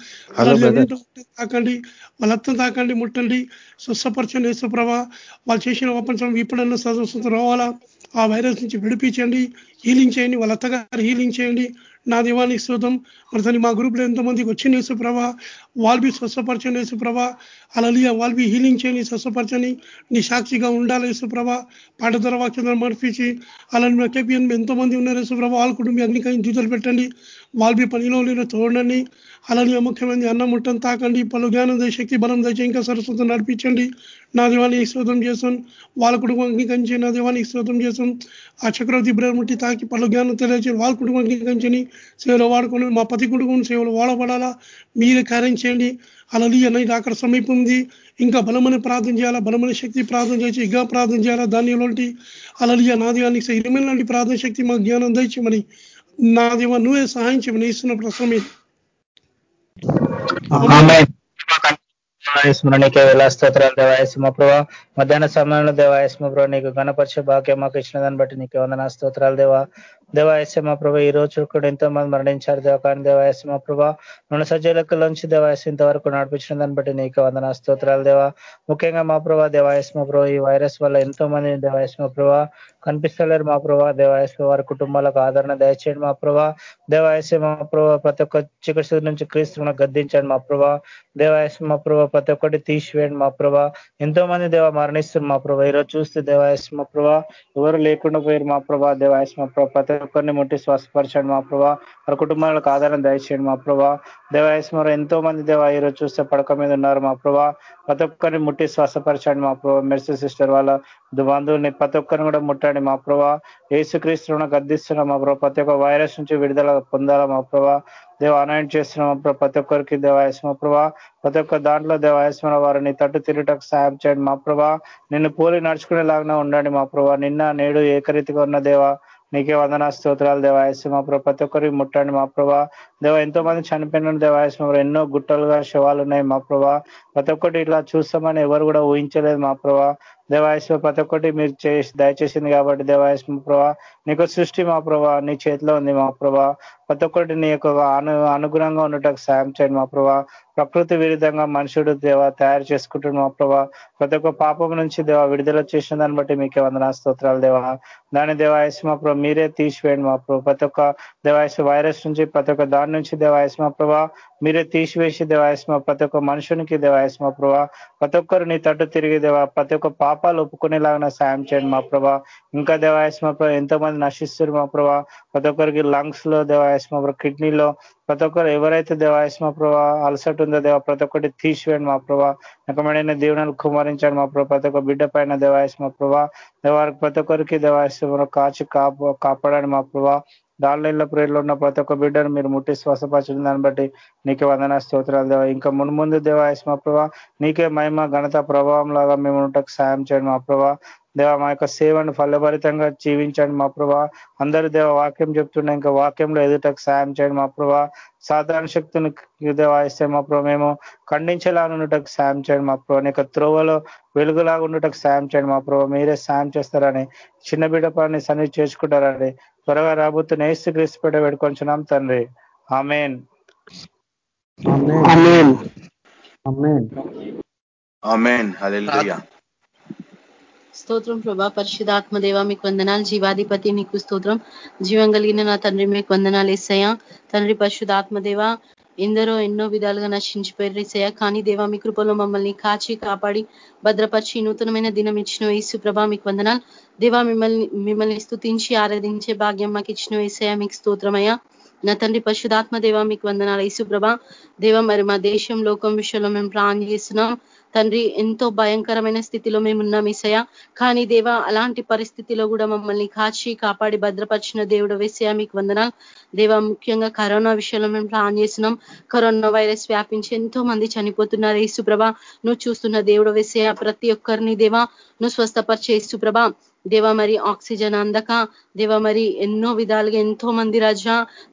తాకండి వాళ్ళత్తం తాకండి ముట్టండి. స్వస్థపరచండి యేసు ప్రభ. వాళ్ళు చేసిన ప్రపంచం ఇప్పుడన్నా సదస్సు రావాలా? ఆ వైరస్ నుంచి విడిపించండి హీలింగ్ చేయండి వాళ్ళ అత్తగారు హీలింగ్ చేయండి. నా దీవానికి శ్రోతం మరి మా గ్రూప్లో ఎంతమందికి వచ్చిన యేసుప్రభ వాళ్ళవి స్వస్థపరచని యేసుప్రభ అలలియ వాళ్ళవి హీలింగ్ చేయని స్వస్థపరచని నీ సాక్షిగా ఉండాలి యేసుప్రభ ద్వారా వాక్యం మర్పించి అలాని కేపీఎన్ ఎంతోమంది ఉన్నారు యేసుప్రభ వాళ్ళ కుటుంబం అగ్నికాయ జూతలు పెట్టండి. వాళ్ళవి పనిలో లేని తోడండి అలాని ముఖ్యమంది అన్నం ముట్టం తాకండి పలు జ్ఞానం శక్తి బలం దయచి ఇంకా సరస్వతం నడిపించండి. నా దేవానికి శ్రోతం చేస్తాం వాళ్ళ కుటుంబానికి కంచి నా దేవానికి శ్రోతం చేస్తాం ఆ చక్రవర్తి బ్రహ్మటి తాకి పలు జ్ఞానం తెలియచేయండి. వాళ్ళ కుటుంబానికి కంచని సేవలో వాడుకొని మా పతి కుటుంబం సేవలు వాడబడాలా? మీరే కార్యం చేయండి. అలలి అనేది అక్కడ సమీపం ఉంది. ఇంకా బలమని ప్రార్థన చేయాలా? బలమైన శక్తి ప్రార్థన చేసి ఇంకా ప్రార్థన చేయాలా? దానిలోంటి అలలియ నాదివానికి ఇరవై లాంటి ప్రార్థన శక్తి మా జ్ఞానం దయచేయమని నా దేవ నువ్వే సహాయం చేయమని ఇస్తున్న ప్రసమే స్మరణికే వేళ స్తోత్రాలు దేవాయస్మ ప్రభా. మధ్యాహ్న సమయంలో దేవాయస్మ ప్రభా నీకు గణపరిచే భాగ్యం మాకు ఇచ్చిన దాన్ని బట్టి నీకు వందన స్తోత్రాలు దేవా. దేవాయస్మ ప్రభ ఈ రోజు కూడా ఎంతో మంది మరణించారు. దేవ కానీ దేవాయస్మ ప్రభా మన సజ్జలకులోంచి దేవాయస్ ఇంతవరకు నడిపించిన దాన్ని బట్టి నీకు వందన స్తోత్రాలు దేవా. ముఖ్యంగా మా ప్రభా దేవాయస్మ ప్రభ ఈ వైరస్ వల్ల ఎంతో మంది దేవాయస్మ ప్రభ కనిపిస్తలేరు మా ప్రభా దేవాయస్మ వారి కుటుంబాలకు ఆదరణ దయచేయండి మా ప్రభా దేవాయస్మ మా ప్రభా ప్రతి ఒక్క చికిత్స నుంచి క్రీస్తులను గద్దించండి మా ప్రభా దేవాయస్మ మా ప్రభా ప్రతి ఒక్కటి తీసివేయండి మా ప్రభా ఎంతో మంది దేవ మరణిస్తున్నారు మా ప్రభా ఈరోజు చూస్తే దేవాయస్మ ప్రభా ఎవరు లేకుండా పోయారు మా ప్రభా దేవాయస్మ ప్రభా ప్రతి ఒక్కరిని ముట్టి స్వస్థపరచండి మా ప్రభా వారి కుటుంబాలకు ఆధారం దయచేయండి మా ప్రభా దేవాయస్మర ఎంతో మంది దేవ ఈరోజు చూస్తే పడక మీద ఉన్నారు మా ప్రభా ప్రతి ఒక్కరిని ముట్టి శ్వాసపరచండి మా ప్రభా మెర్సీ సిస్టర్ వాళ్ళ బంధువుల్ని ప్రతి ఒక్కరిని కూడా ముట్టండి మా ప్రభా ఏసుక్రీస్తులను గద్దిస్తున్నాం మా ప్రభా ప్రతి ఒక్క వైరస్ నుంచి విడుదల పొందాలా మా ప్రభా దేవ అనాయింట్ చేస్తున్నాం మా ప్రభా ప్రతి ఒక్కరికి దేవాయస్మ ప్రభా ప్రతి ఒక్క దాంట్లో దేవాయస్మర వారిని తట్టు తిరుగుటకు సాయం చేయండి మా ప్రభా నిన్ను పోలి నడుచుకునేలాగా ఉండండి మా ప్రభా నిన్న నేడు ఏకరీతిగా ఉన్న దేవా నీకే వందన స్తోత్రాలు దేవాయస్సు మా ప్రభా ప్రతి ఒక్కరికి ముట్టండి మా ప్రభా దేవ ఎంతో మంది చనిపోయిన దేవాయస్మ ఎన్నో గుట్టలుగా శవాలు ఉన్నాయి మా ప్రభా ప్రతి ఒక్కటి ఇట్లా చూస్తామని ఎవరు కూడా ఊహించలేదు మా ప్రభా దేవాయస్మ ప్రతి ఒక్కటి మీరు చేసి దయచేసింది కాబట్టి దేవాయస్మ ప్రభా నీకు సృష్టి మా ప్రభా నీ చేతిలో ఉంది మా ప్రభా ప్రతి ఒక్కటి నీ యొక్క అను అనుగుణంగా ఉండటకు సాయం చేయండి మా ప్రభా ప్రకృతి విరుద్ధంగా మనుషుడు దేవ తయారు చేసుకుంటున్న మా ప్రభా ప్రతి ఒక్క పాపం నుంచి దేవ విడుదల చేసిన దాన్ని బట్టి మీకే వందనా స్తోత్రాలు దేవ. దాని దేవాయస్ మా ప్రభా మీరే తీసివేయండి మా ప్రభు ప్రతి ఒక్క దేవాయస్ వైరస్ నుంచి ప్రతి ఒక్క దాని నుంచి దేవాయస్మ ప్రభా మీరే తీసివేసి దేవాయస్మ ప్రతి ఒక్క మనుషునికి దేవాయస్మ ప్రభా ప్రతి ఒక్కరు నీ తట్టు తిరిగి దేవా ప్రతి ఒక్క పాపాలు ఒప్పుకునేలాగా సాయం చేయండి మా ప్రభా. ఇంకా దేవాయస్మ ప్రభా ఎంతో మంది నశిస్తారు మా ప్రభా. ప్రతి ఒక్కరికి లంగ్స్లో దేవాయస్మ ప్రభా కిడ్నీలో ప్రతి ఒక్కరు ఎవరైతే దేవాయస్మ ప్రభా అలసట ఉందో దేవా ప్రతి ఒక్కటి తీసివేయండి మా ప్రభా. రకమైన దీవెనలు కుమరించండి మా ప్రభా ప్రతి ఒక్క బిడ్డ పైన దేవాయస్మ ప్రభా. దేవారికి ప్రతి ఒక్కరికి దేవాయస్మ కాచి కాపు కాపాడండి మా ప్రభా. దానిలో ప్రేర్లో ఉన్న ప్రతి ఒక్క బిడ్డను మీరు ముట్టి శ్వాసపరచడం దాన్ని బట్టి నీకే వందన స్తోత్రాలు దేవా. ఇంకా మున్ముందు దేవాయస్మ ప్రభా నీకే మహిమ ఘనత ప్రభావం లాగా మేము ఉండటకు సాయం చేయండి మా ప్రభా. దేవ మా యొక్క సేవను ఫలభరితంగా జీవించండి మా ప్రభా. అందరూ దేవ వాక్యం చెప్తుండే ఇంకా వాక్యంలో ఎదుటకు సాయం చేయండి మా ప్రభా. సాధారణ శక్తిని దేవాయిస్తే మా ప్రభా మేము ఖండించేలాగా ఉండటకు సాయం చేయండి మా ప్రభా. నీకు త్రోవలో వెలుగులాగా ఉండటకు సాయం చేయండి మా ప్రభా. మీరే సాయం చేస్తారని చిన్న బిడ్డ పని సన్ని చేసుకుంటారని త్వరగా రాబోతున్న ఏసు క్రీస్తు పెట్ట పెట్టుకొంచున్నాం తండ్రి. ఆమెన్. స్తోత్రం ప్రభా పరిశుధాత్మ దేవ మీకు వందనాలు. జీవాధిపతి మీకు స్తోత్రం. జీవం కలిగిన నా తండ్రి మీకు వందనాలు వేసాయా తండ్రి పరిశుధాత్మ దేవ ఎందరో ఎన్నో విధాలుగా నశించిపోయారు రేసయ్య. కానీ దేవా మీ కృపలో మమ్మల్ని కాచి కాపాడి భద్రపరిచి నూతనమైన దినం ఇచ్చిన ఈసు ప్రభా మీకు వందనాలు. దేవా మిమ్మల్ని మిమ్మల్ని స్థుతించి ఆరాధించే భాగ్యం మాకు ఇచ్చిన మీకు స్తోత్రమయ్యా. నా తండ్రి పరిశుధాత్మ దేవ మీకు వందనాలు. ఈసు ప్రభా దేవ మరి మా దేశం లోకం విషయంలో మేము ప్లాన్ చేస్తున్నాం. తండ్రి ఎంతో భయంకరమైన స్థితిలో మేము ఉన్నాం ఈసయ కానీ దేవ అలాంటి పరిస్థితిలో కూడా మమ్మల్ని కాచి కాపాడి భద్రపరిచిన దేవుడు వేసయ మీకు వందనాలు. దేవ ముఖ్యంగా కరోనా విషయంలో మేము ప్లాన్ చేసినాం కరోనా వైరస్ వ్యాపించి ఎంతో మంది చనిపోతున్నారు యేసుప్రభ. నువ్వు చూస్తున్న దేవుడు వేసయ ప్రతి ఒక్కరిని దేవా నువ్వు స్వస్థపరిచే యేసుప్రభ. దేవ మరి ఆక్సిజన్ అందక దేవ మరి ఎన్నో విధాలుగా ఎంతో మంది రజ.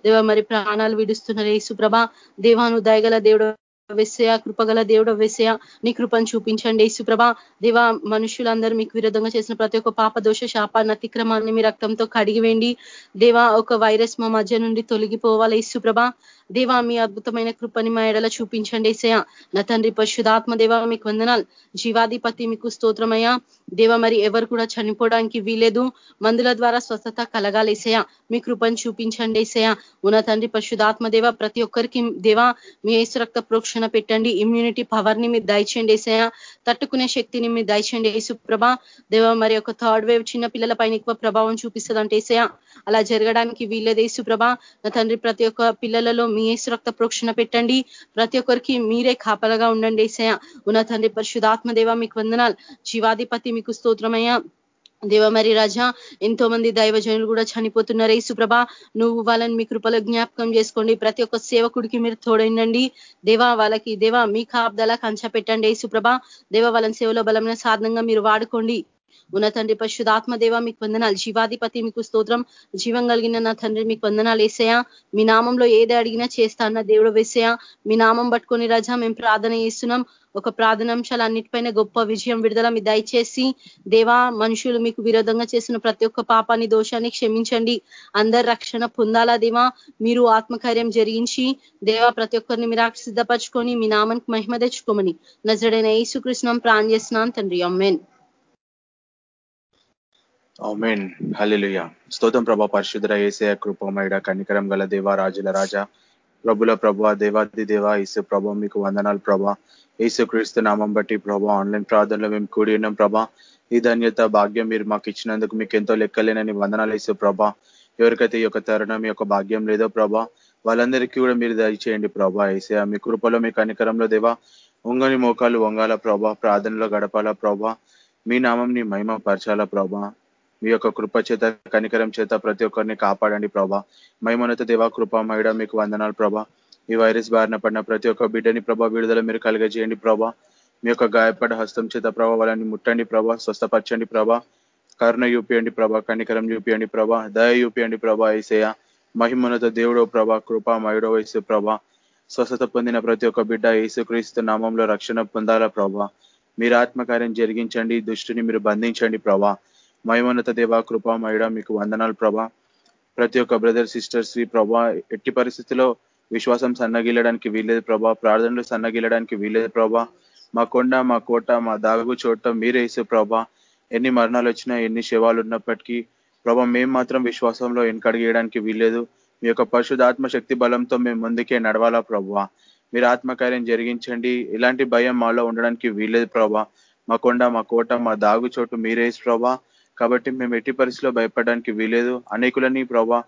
దేవ మరి ప్రాణాలు విడుస్తున్నారు యేసుప్రభ. దేవాను దయగల దేవుడు వెసయ కృపగల దేవుడు వెసయ నీ కృపను చూపించండి. యేసుప్రభ దేవా మనుషులందరూ మీకు విరుద్ధంగా చేసిన ప్రతి ఒక్క పాప దోష శాపాన్ని అతిక్రమాన్ని మీ రక్తంతో కడిగివేండి దేవా ఒక వైరస్ మా మధ్య నుండి తొలగిపోవాలి. యేసుప్రభ దేవా మీ అద్భుతమైన కృపని మా ఎడల చూపించండి ఏసయ నా తండ్రి పరిశుధాత్మ దేవా మీకు వందనాలు. జీవాధిపతి మీకు స్తోత్రమయ్యా. దేవ మరి ఎవరు కూడా చనిపోవడానికి వీలేదు మందుల ద్వారా స్వస్థత కలగాలేసయ మీ కృపను చూపించండి ఏసయ ఉన్న తండ్రి పరిశుధాత్మ దేవ ప్రతి ఒక్కరికి దేవా మీ ఏసు రక్త ప్రోక్షణ పెట్టండి. ఇమ్యూనిటీ పవర్ని మీరు దయచేయండి ఏసయ తట్టుకునే శక్తిని మీరు దయచేయండి ఏసుప్రభ దేవ మరి ఒక థర్డ్ వేవ్ చిన్న పిల్లల పైన ఎక్కువ ప్రభావం చూపిస్తుందంటే ఏసయ అలా జరగడానికి వీలేదు సుప్రభ నా తండ్రి ప్రతి ఒక్క పిల్లలలో మీ ఏసు రక్త ప్రోక్షణ పెట్టండి. ప్రతి ఒక్కరికి మీరే కాపలగా ఉండండి ఏసయ ఉన్న తండ్రి పరిశుధాత్మదేవ మీకు వందనాలు. జీవాధిపతి మీకు స్తోత్రమయ్యా. దేవమరి రాజా ఎంతో మంది దైవజనులు కూడా చనిపోతున్నారు. యేసుప్రభ నువ్వు వాళ్ళని మీ కృపలో జ్ఞాపకం చేసుకోండి. ప్రతి ఒక్క సేవకుడికి మీరు తోడైండండి దేవా వాళ్ళకి దేవా మీ కాబ్దలా కంచ పెట్టండి యేసుప్రభ దేవ వాళ్ళని సేవలో బలమైన సాధనంగా మీరు వాడుకోండి. ఉన్న తండ్రి పరిశుధాత్మదేవ మీకు వందనాలు. జీవాధిపతి మీకు స్తోత్రం. జీవం కలిగిన నా తండ్రి మీకు వందనాలు. వేసాయా మీ నామంలో ఏది అడిగినా చేస్తా అన్న దేవుడు వేసాయా మీ నామం పట్టుకొని రజా మేము ప్రార్థన చేస్తున్నాం. ఒక ప్రార్థనాంశాలు అన్నిటిపైన గొప్ప విజయం విడుదల మీ దయచేసి. దేవా మనుషులు మీకు విరోధంగా చేసిన ప్రతి ఒక్క పాపాన్ని దోషాన్ని క్షమించండి. అందరు రక్షణ పొందాలా దేవా? మీరు ఆత్మకార్యం జరిగించి దేవా ప్రతి ఒక్కరిని మీరు సిద్ధపరచుకొని మీ నామానికి మహిమ తెచ్చుకోమని. నజడైన యేసుకృష్ణం ప్రాణం చేస్తున్నాను తండ్రి. అమ్మేన్ అవుమేన్ హలిలుయ స్తోత్రం ప్రభా పరిశుద్ర ఏసయ కృపమైడ కనికరం గల దేవ రాజుల రాజా. ప్రభుల ప్రభా దేవాది దేవ ఈసు ప్రభా మీకు వందనాలు ప్రభా. ఈసు క్రీస్తు నామం బట్టి ప్రభా ఆన్లైన్ ప్రార్థనలో మేము కూడి ఉన్నాం ప్రభా. ఈ ధన్యత భాగ్యం మీరు మాకు ఇచ్చినందుకు మీకు ఎంతో లెక్కలేనని వందనాలు ఇసు ప్రభా. ఎవరికైతే ఈ యొక్క తరుణం మీ యొక్క భాగ్యం లేదో ప్రభా వాళ్ళందరికీ కూడా మీరు దయచేయండి ప్రభా. ఏసయ మీ కృపలో మీ కనికరంలో దేవా ఉంగని మోకాలు వంగాల ప్రభా ప్రార్థనలో గడపాల ప్రభా. మీ నామంని మహిమ పరచాల ప్రభా. మీ యొక్క కృప చేత కనికరం చేత ప్రతి ఒక్కరిని కాపాడండి ప్రభా. మైమోన్నత దేవా కృప మహిడ మీకు వందనాలు ప్రభా. ఈ వైరస్ బారిన పడిన ప్రతి ఒక్క బిడ్డని ప్రభా విడుదల మీరు కలిగజేయండి ప్రభా. మీ యొక్క గాయపడ్డ హస్తం చేత ప్రభా వాళ్ళని ముట్టండి ప్రభా స్వస్థపరచండి ప్రభా. కరుణ చూపియండి ప్రభా కనికరం చూపియండి ప్రభా దయ చూపియండి ప్రభా ఐసేయ మహిమోన్నత దేవుడో ప్రభా కృపామయుడో వయసు ప్రభా. స్వస్థత పొందిన ప్రతి ఒక్క బిడ్డ యేసుక్రీస్తు నామంలో రక్షణ పొందాలా ప్రభా. మీరు ఆత్మకార్యం జరిగించండి దుష్టిని మీరు బంధించండి ప్రభా. మహిమోన్నత దేవా కృప మయుడ మీకు వందనాలు ప్రభా. ప్రతి ఒక్క బ్రదర్ సిస్టర్ శ్రీ ప్రభా ఎట్టి పరిస్థితిలో విశ్వాసం సన్నగిల్లడానికి వీల్లేదు ప్రభా. ప్రార్థనలు సన్నగిల్లడానికి వీల్లేదు ప్రభా. మా కొండ మా కోట మా దాగు చోట మీరే ఇసు ప్రభా. ఎన్ని మరణాలు వచ్చినా ఎన్ని శవాలు ఉన్నప్పటికీ ప్రభా మేము మాత్రం విశ్వాసంలో వెనకడిగేయడానికి వీల్లేదు. మీ యొక్క పరిశుధాత్మ శక్తి బలంతో మేము ముందుకే నడవాలా ప్రభా. మీరు ఆత్మకార్యం జరిగించండి. ఇలాంటి భయం మాలో ఉండడానికి వీల్లేదు ప్రభా. మా కొండ మా కోట మా దాగు చోటు మీరేసి ప్రభా. కాబట్టి మేము ఎట్టి పరిస్థితిలో భయపడడానికి వీలేదు అనేకులని ప్రభా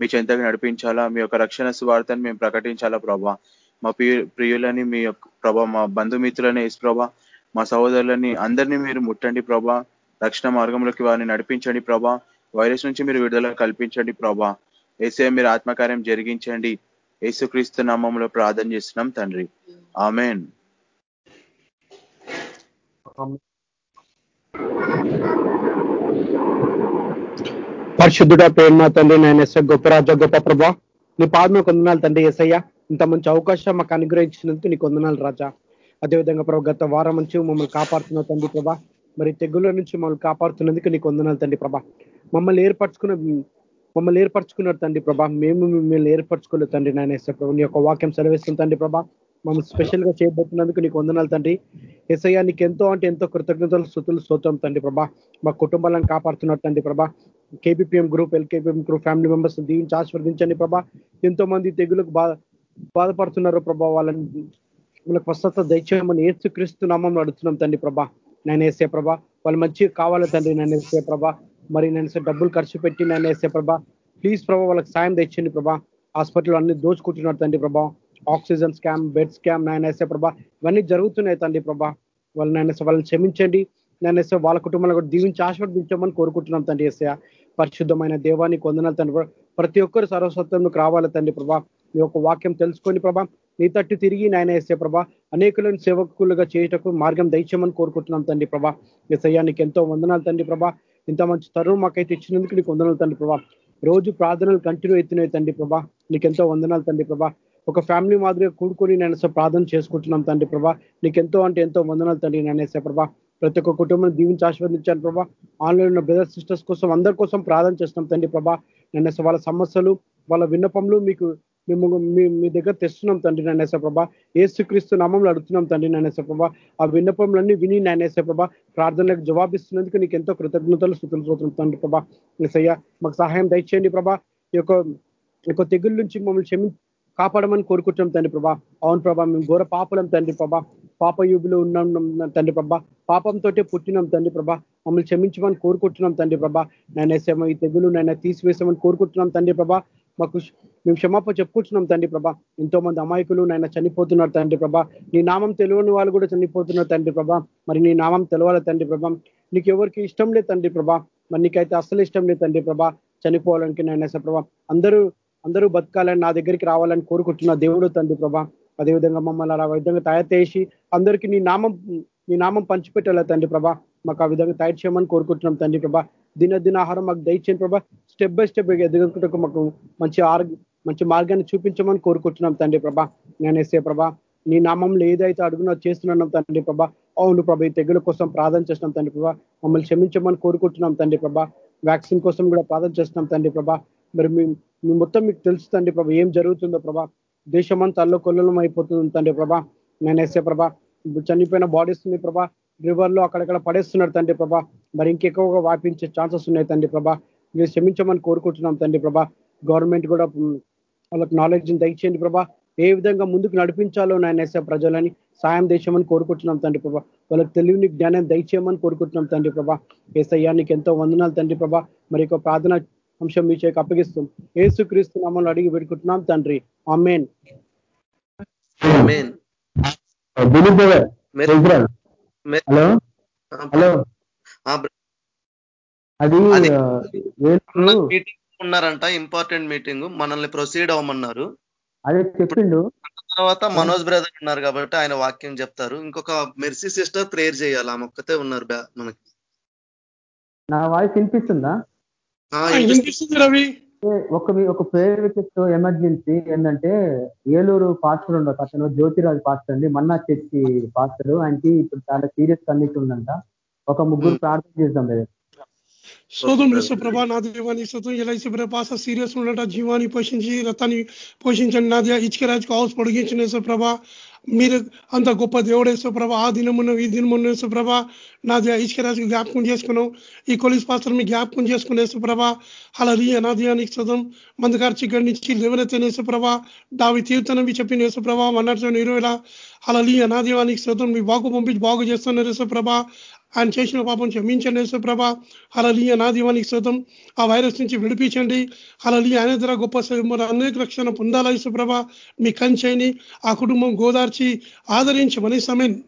మీ చెంతగా నడిపించాలా మీ యొక్క రక్షణ స్వార్థను మేము ప్రకటించాలా ప్రభా. మా ప్రియులని మీ యొక్క ప్రభా మా బంధుమిత్రులని వేసు ప్రభా మా సహోదరులని అందరినీ మీరు ముట్టండి ప్రభా. రక్షణ మార్గంలోకి వారిని నడిపించండి ప్రభా. వైరస్ నుంచి మీరు విడుదల కల్పించండి ప్రభా. ఏసే మీరు ఆత్మకార్యం జరిగించండి. యేసుక్రీస్తు నామంలో ప్రార్థన చేస్తున్నాం తండ్రి. ఆమెన్. పరిశుద్ధుడ ప్రేమ తండ్రి నేను ఎస్ గొప్ప రాజ గొప్ప ప్రభా నీ పాదమే కొందనాలు తండ్రి ఎస్ఐయా. ఇంత మంచి అవకాశం మాకు అనుగ్రహించినందుకు నీ కొందనాలు రాజా. అదేవిధంగా ప్రభు గత వారం నుంచి మమ్మల్ని కాపాడుతున్నావు తండ్రి ప్రభా. మరి తెగుల నుంచి మమ్మల్ని కాపాడుతున్నందుకు నీకు వందనాలు తండ్రి ప్రభా. మమ్మల్ని ఏర్పరచుకున్న మమ్మల్ని ఏర్పరచుకున్నారు తండ్రి ప్రభా. మేము మిమ్మల్ని ఏర్పరచుకోలేదు తండ్రి నాయన ప్రభు. నీ యొక్క వాక్యం సెలవిస్తుంది తండ్రి ప్రభా. మమ్మల్ని స్పెషల్గా చేయబోతున్నందుకు నీకు వందనాలు తండ్రి. ఎస్ఐయా నీకు ఎంతో అంటే ఎంతో కృతజ్ఞతలు స్థుతులు స్తోత్రం తండ్రి ప్రభా. మా కుటుంబాలను కాపాడుతున్నారు తండ్రి ప్రభా. KBPM group LKPM group family members దీవించి ఆస్వాదించండి ప్రభా. ఎంతో మంది తెగులకు బాధపడుతున్నారు ప్రభా. వాళ్ళని వాళ్ళకి స్వస్థత దయచేయమని ఏసుక్రీస్తు నామం అడుగుతున్నాం తండ్రి ప్రభా. నేను వేసే ప్రభా వాళ్ళు మంచిగా కావాలి తండ్రి నేను వేసే ప్రభా. మరి నేను డబ్బులు ఖర్చు పెట్టి నేను వేసే ప్రభా. ప్లీజ్ ప్రభా వాళ్ళకి సాయం తెచ్చండి ప్రభా. హాస్పిటల్ అన్ని దోచుకుంటున్నారు తండ్రి ప్రభా. ఆక్సిజన్ స్కామ్ బెడ్ స్కామ్ నాయన ప్రభా. ఇవన్నీ జరుగుతున్నాయి తండ్రి ప్రభా. వాళ్ళు నేను వాళ్ళని క్షమించండి. నేను వేసే వాళ్ళ కుటుంబాలను కూడా దీవించి ఆశీర్వదించమని కోరుకుంటున్నాం తండ్రి వేసే పరిశుద్ధమైన దేవాన్ని కొందనాలు తండ్రి ప్రతి ఒక్కరు సర్వసత్వంలోకి రావాలి తండ్రి ప్రభా. మీ యొక్క వాక్యం తెలుసుకొని ప్రభా నీ తట్టు తిరిగి నాయన వేసే ప్రభా అనేకులను సేవకులుగా చేయటకు మార్గం దయచేయమని కోరుకుంటున్నాం తండ్రి ప్రభా. ఎసయ్యా నీకు ఎంతో వందనాలు తండ్రి ప్రభా. ఇంత మంచి తరువు మాకైతే ఇచ్చినందుకు నీకు వందనాలు తండ్రి ప్రభా. రోజు ప్రార్థనలు కంటిన్యూ అవుతున్నాయి తండ్రి ప్రభా. నీకు ఎంతో వందనాలు తండ్రి ప్రభా. ఒక ఫ్యామిలీ మాదిరిగా కూడుకొని నేను ప్రార్థన చేసుకుంటున్నాం తండ్రి ప్రభా. నీకెంతో అంటే ఎంతో వందనాలు తండ్రి నేనేసే ప్రభా. ప్రతి ఒక్క కుటుంబం దీవించి ఆశీర్వదించాను ప్రభా. ఆన్లైన్ ఉన్న బ్రదర్ సిస్టర్స్ కోసం అందరి కోసం ప్రార్థన చేస్తున్నాం తండ్రి ప్రభా. నేను వాళ్ళ సమస్యలు వాళ్ళ విన్నపంలు మీకు మేము మీ దగ్గర తెస్తున్నాం తండ్రి నాయనేస ప్రభా. ఏసుక్రీస్తు నామంలో అడుగుతున్నాం తండ్రి నాయనేస ప్రభా. ఆ విన్నపంలన్నీ విని నేనేసే ప్రభా. ప్రార్థనలకు జవాబిస్తున్నందుకు నీకు ఎంతో కృతజ్ఞతలు చూస్తున్నాం తండ్రి ప్రభా. ఎసయ్య మాకు సహాయం దయచేయండి ప్రభా. ఈ యొక్క యొక్క నుంచి మమ్మల్ని క్షమి కాపాడమని కోరుకుంటున్నాం తండ్రి ప్రభా అవును ప్రభా మేము ఘోర పాపలం తండ్రి ప్రభా పాప యుగులు ఉన్నాం తండ్రి ప్రభా పాపంతో పుట్టినాం తండ్రి ప్రభా మమ్మల్ని క్షమించమని కోరుకుంటున్నాం తండ్రి ప్రభా నైనా ఈ తెగులు నైనా తీసివేసామని కోరుకుంటున్నాం తండ్రి ప్రభా మాకు మేము క్షమాప చెప్పుకుంటున్నాం తండ్రి ప్రభా ఎంతో మంది అమాయకులు నాయన చనిపోతున్నారు తండ్రి ప్రభా నీ నామం తెలియని వాళ్ళు కూడా చనిపోతున్నారు తండ్రి ప్రభా మరి నీ నామం తెలవాలి తండ్రి ప్రభా నీకు ఎవరికి ఇష్టం లేదు తండ్రి ప్రభా మరి నీకైతే అస్సలు ఇష్టం లేదు తండ్రి ప్రభా చనిపోవాలనికి నాయన ప్రభా అందరూ అందరూ బతకాలని నా దగ్గరికి రావాలని కోరుకుంటున్న దేవుడు తండ్రి ప్రభా. అదేవిధంగా మమ్మల్ని అలా విధంగా తయారు చేసి అందరికీ నీ నామం నీ నామం పంచిపెట్టాల తండ్రి ప్రభా. మాకు ఆ విధంగా తయారు చేయమని కోరుకుంటున్నాం తండ్రి ప్రభా. దినదిన ఆహారం మాకు దయచేయండి ప్రభా. స్టెప్ బై స్టెప్ ఎదుగుకుంటూ మాకు మంచి మంచి మార్గాన్ని చూపించమని కోరుకుంటున్నాం తండ్రి ప్రభా. నేనేసే ప్రభా నీ నామంలో ఏదైతే అడుగునో చేస్తున్నాం తండ్రి ప్రభా. అవును ప్రభా ఈ తెగుల కోసం ప్రార్థన చేస్తున్నాం తండ్రి ప్రభా. మమ్మల్ని క్షమించమని కోరుకుంటున్నాం తండ్రి ప్రభా. వ్యాక్సిన్ కోసం కూడా ప్రార్థన చేస్తున్నాం తండ్రి ప్రభా. మరి మీ మొత్తం మీకు తెలుసు తండ్రి ప్రభా. ఏం జరుగుతుందో ప్రభా. దేశమంతా అల్లో కొల్లలం అయిపోతుంది తండ్రి ప్రభా. నేనేసే ప్రభా. చనిపోయిన బాడీస్ ఉన్నాయి ప్రభా రివర్లో అక్కడక్కడ పడేస్తున్నారు తండ్రి ప్రభా. మరి ఇంకెక్కువగా వాపించే ఛాన్సెస్ ఉన్నాయి తండ్రి ప్రభా. మీరు క్షమించమని కోరుకుంటున్నాం తండ్రి ప్రభా. గవర్నమెంట్ కూడా వాళ్ళకి నాలెడ్జ్ దయచేయండి ప్రభా. ఏ విధంగా ముందుకు నడిపించాలో నాయన ప్రజలని సాయం దేశమని కోరుకుంటున్నాం తండ్రి ప్రభా. వాళ్ళకి తెలివిని జ్ఞానం దయచేయమని కోరుకుంటున్నాం తండ్రి ప్రభా. ఏసయ్యా నీకు ఎంతో వందనాలు తండ్రి ప్రభా. మరి ప్రార్థన అంశం మీ చేకి అప్పగిస్తాం. ఏసు క్రీస్తు నామని అడిగి పెట్టుకుంటున్నాం తండ్రి. Amen hello? హలో? అది మీటింగ్ ఉన్నారంట ఇంపార్టెంట్ మీటింగ్ మనల్ని ప్రొసీడ్ అవ్వమన్నారు. అదే చెప్పిండు. తర్వాత మనోజ్ బ్రదర్ ఉన్నారు కాబట్టి ఆయన వాక్యం చెప్తారు. ఇంకొక మెర్సీ సిస్టర్ ప్రేయర్ చేయాలి. ఆమె ఒక్కతే ఉన్నారు మనకి. నా వాయిస్ వినిపిస్తుంది? రవి. ఒక ఒక ప్రేయర్ రిక్వెస్ట్ ఎమర్జెన్సీ ఏంటంటే ఏలూరు పాస్టర్ ఉండదు అతను జ్యోతిరాజ్ పాస్టర్ అండి మన్నా చర్చి పాస్టర్. ఆయనకి ఇప్పుడు చాలా సీరియస్ కండిషన్ ఉందంట. ఒక ముగ్గురు ప్రార్థన చేద్దాం లేదు శోధం ప్రభా నా దేవాన్ని శోధం ఎలా ప్రభాస సీరియస్ ఉన్నట జీవాన్ని పోషించి రథాన్ని పోషించండి నాది ఇచ్చికరాజుకు హౌస్ పొడిగించిన ప్రభా. మీరు అంత గొప్ప దేవుడేశ్వ ప్రభ ఆ దినమున్న ఈ దినమున్న ప్రభ నాది ఇచ్చికరాజుకు జ్ఞాపకం చేసుకున్నాం. ఈ కొలిస్ పాత్ర మీ జ్ఞాపకం చేసుకునేసు ప్రభ. అలా రీ అనాదియానికి చదం మందగారు చిగ్గడి నుంచి లేవనెత్తనేసు ప్రభ. దావి తీర్థనం చెప్పిన యేసు ప్రభ ఇరవై అలా లీ అనాదివానికి శతం మీ బాగు పంపించి బాగు చేస్తున్నారు ప్రభ. ఆయన చేసిన పాపం క్షమించండి యేసుప్రభ. అలలి నా దీవానికి శోతం ఆ వైరస్ నుంచి విడిపించండి. అలలి ఆయన ద్వారా గొప్ప అనేక రక్షణ పొందాలా యేసుప్రభ. మీ కంచైని ఆ కుటుంబం గోదార్చి ఆదరించి సమయం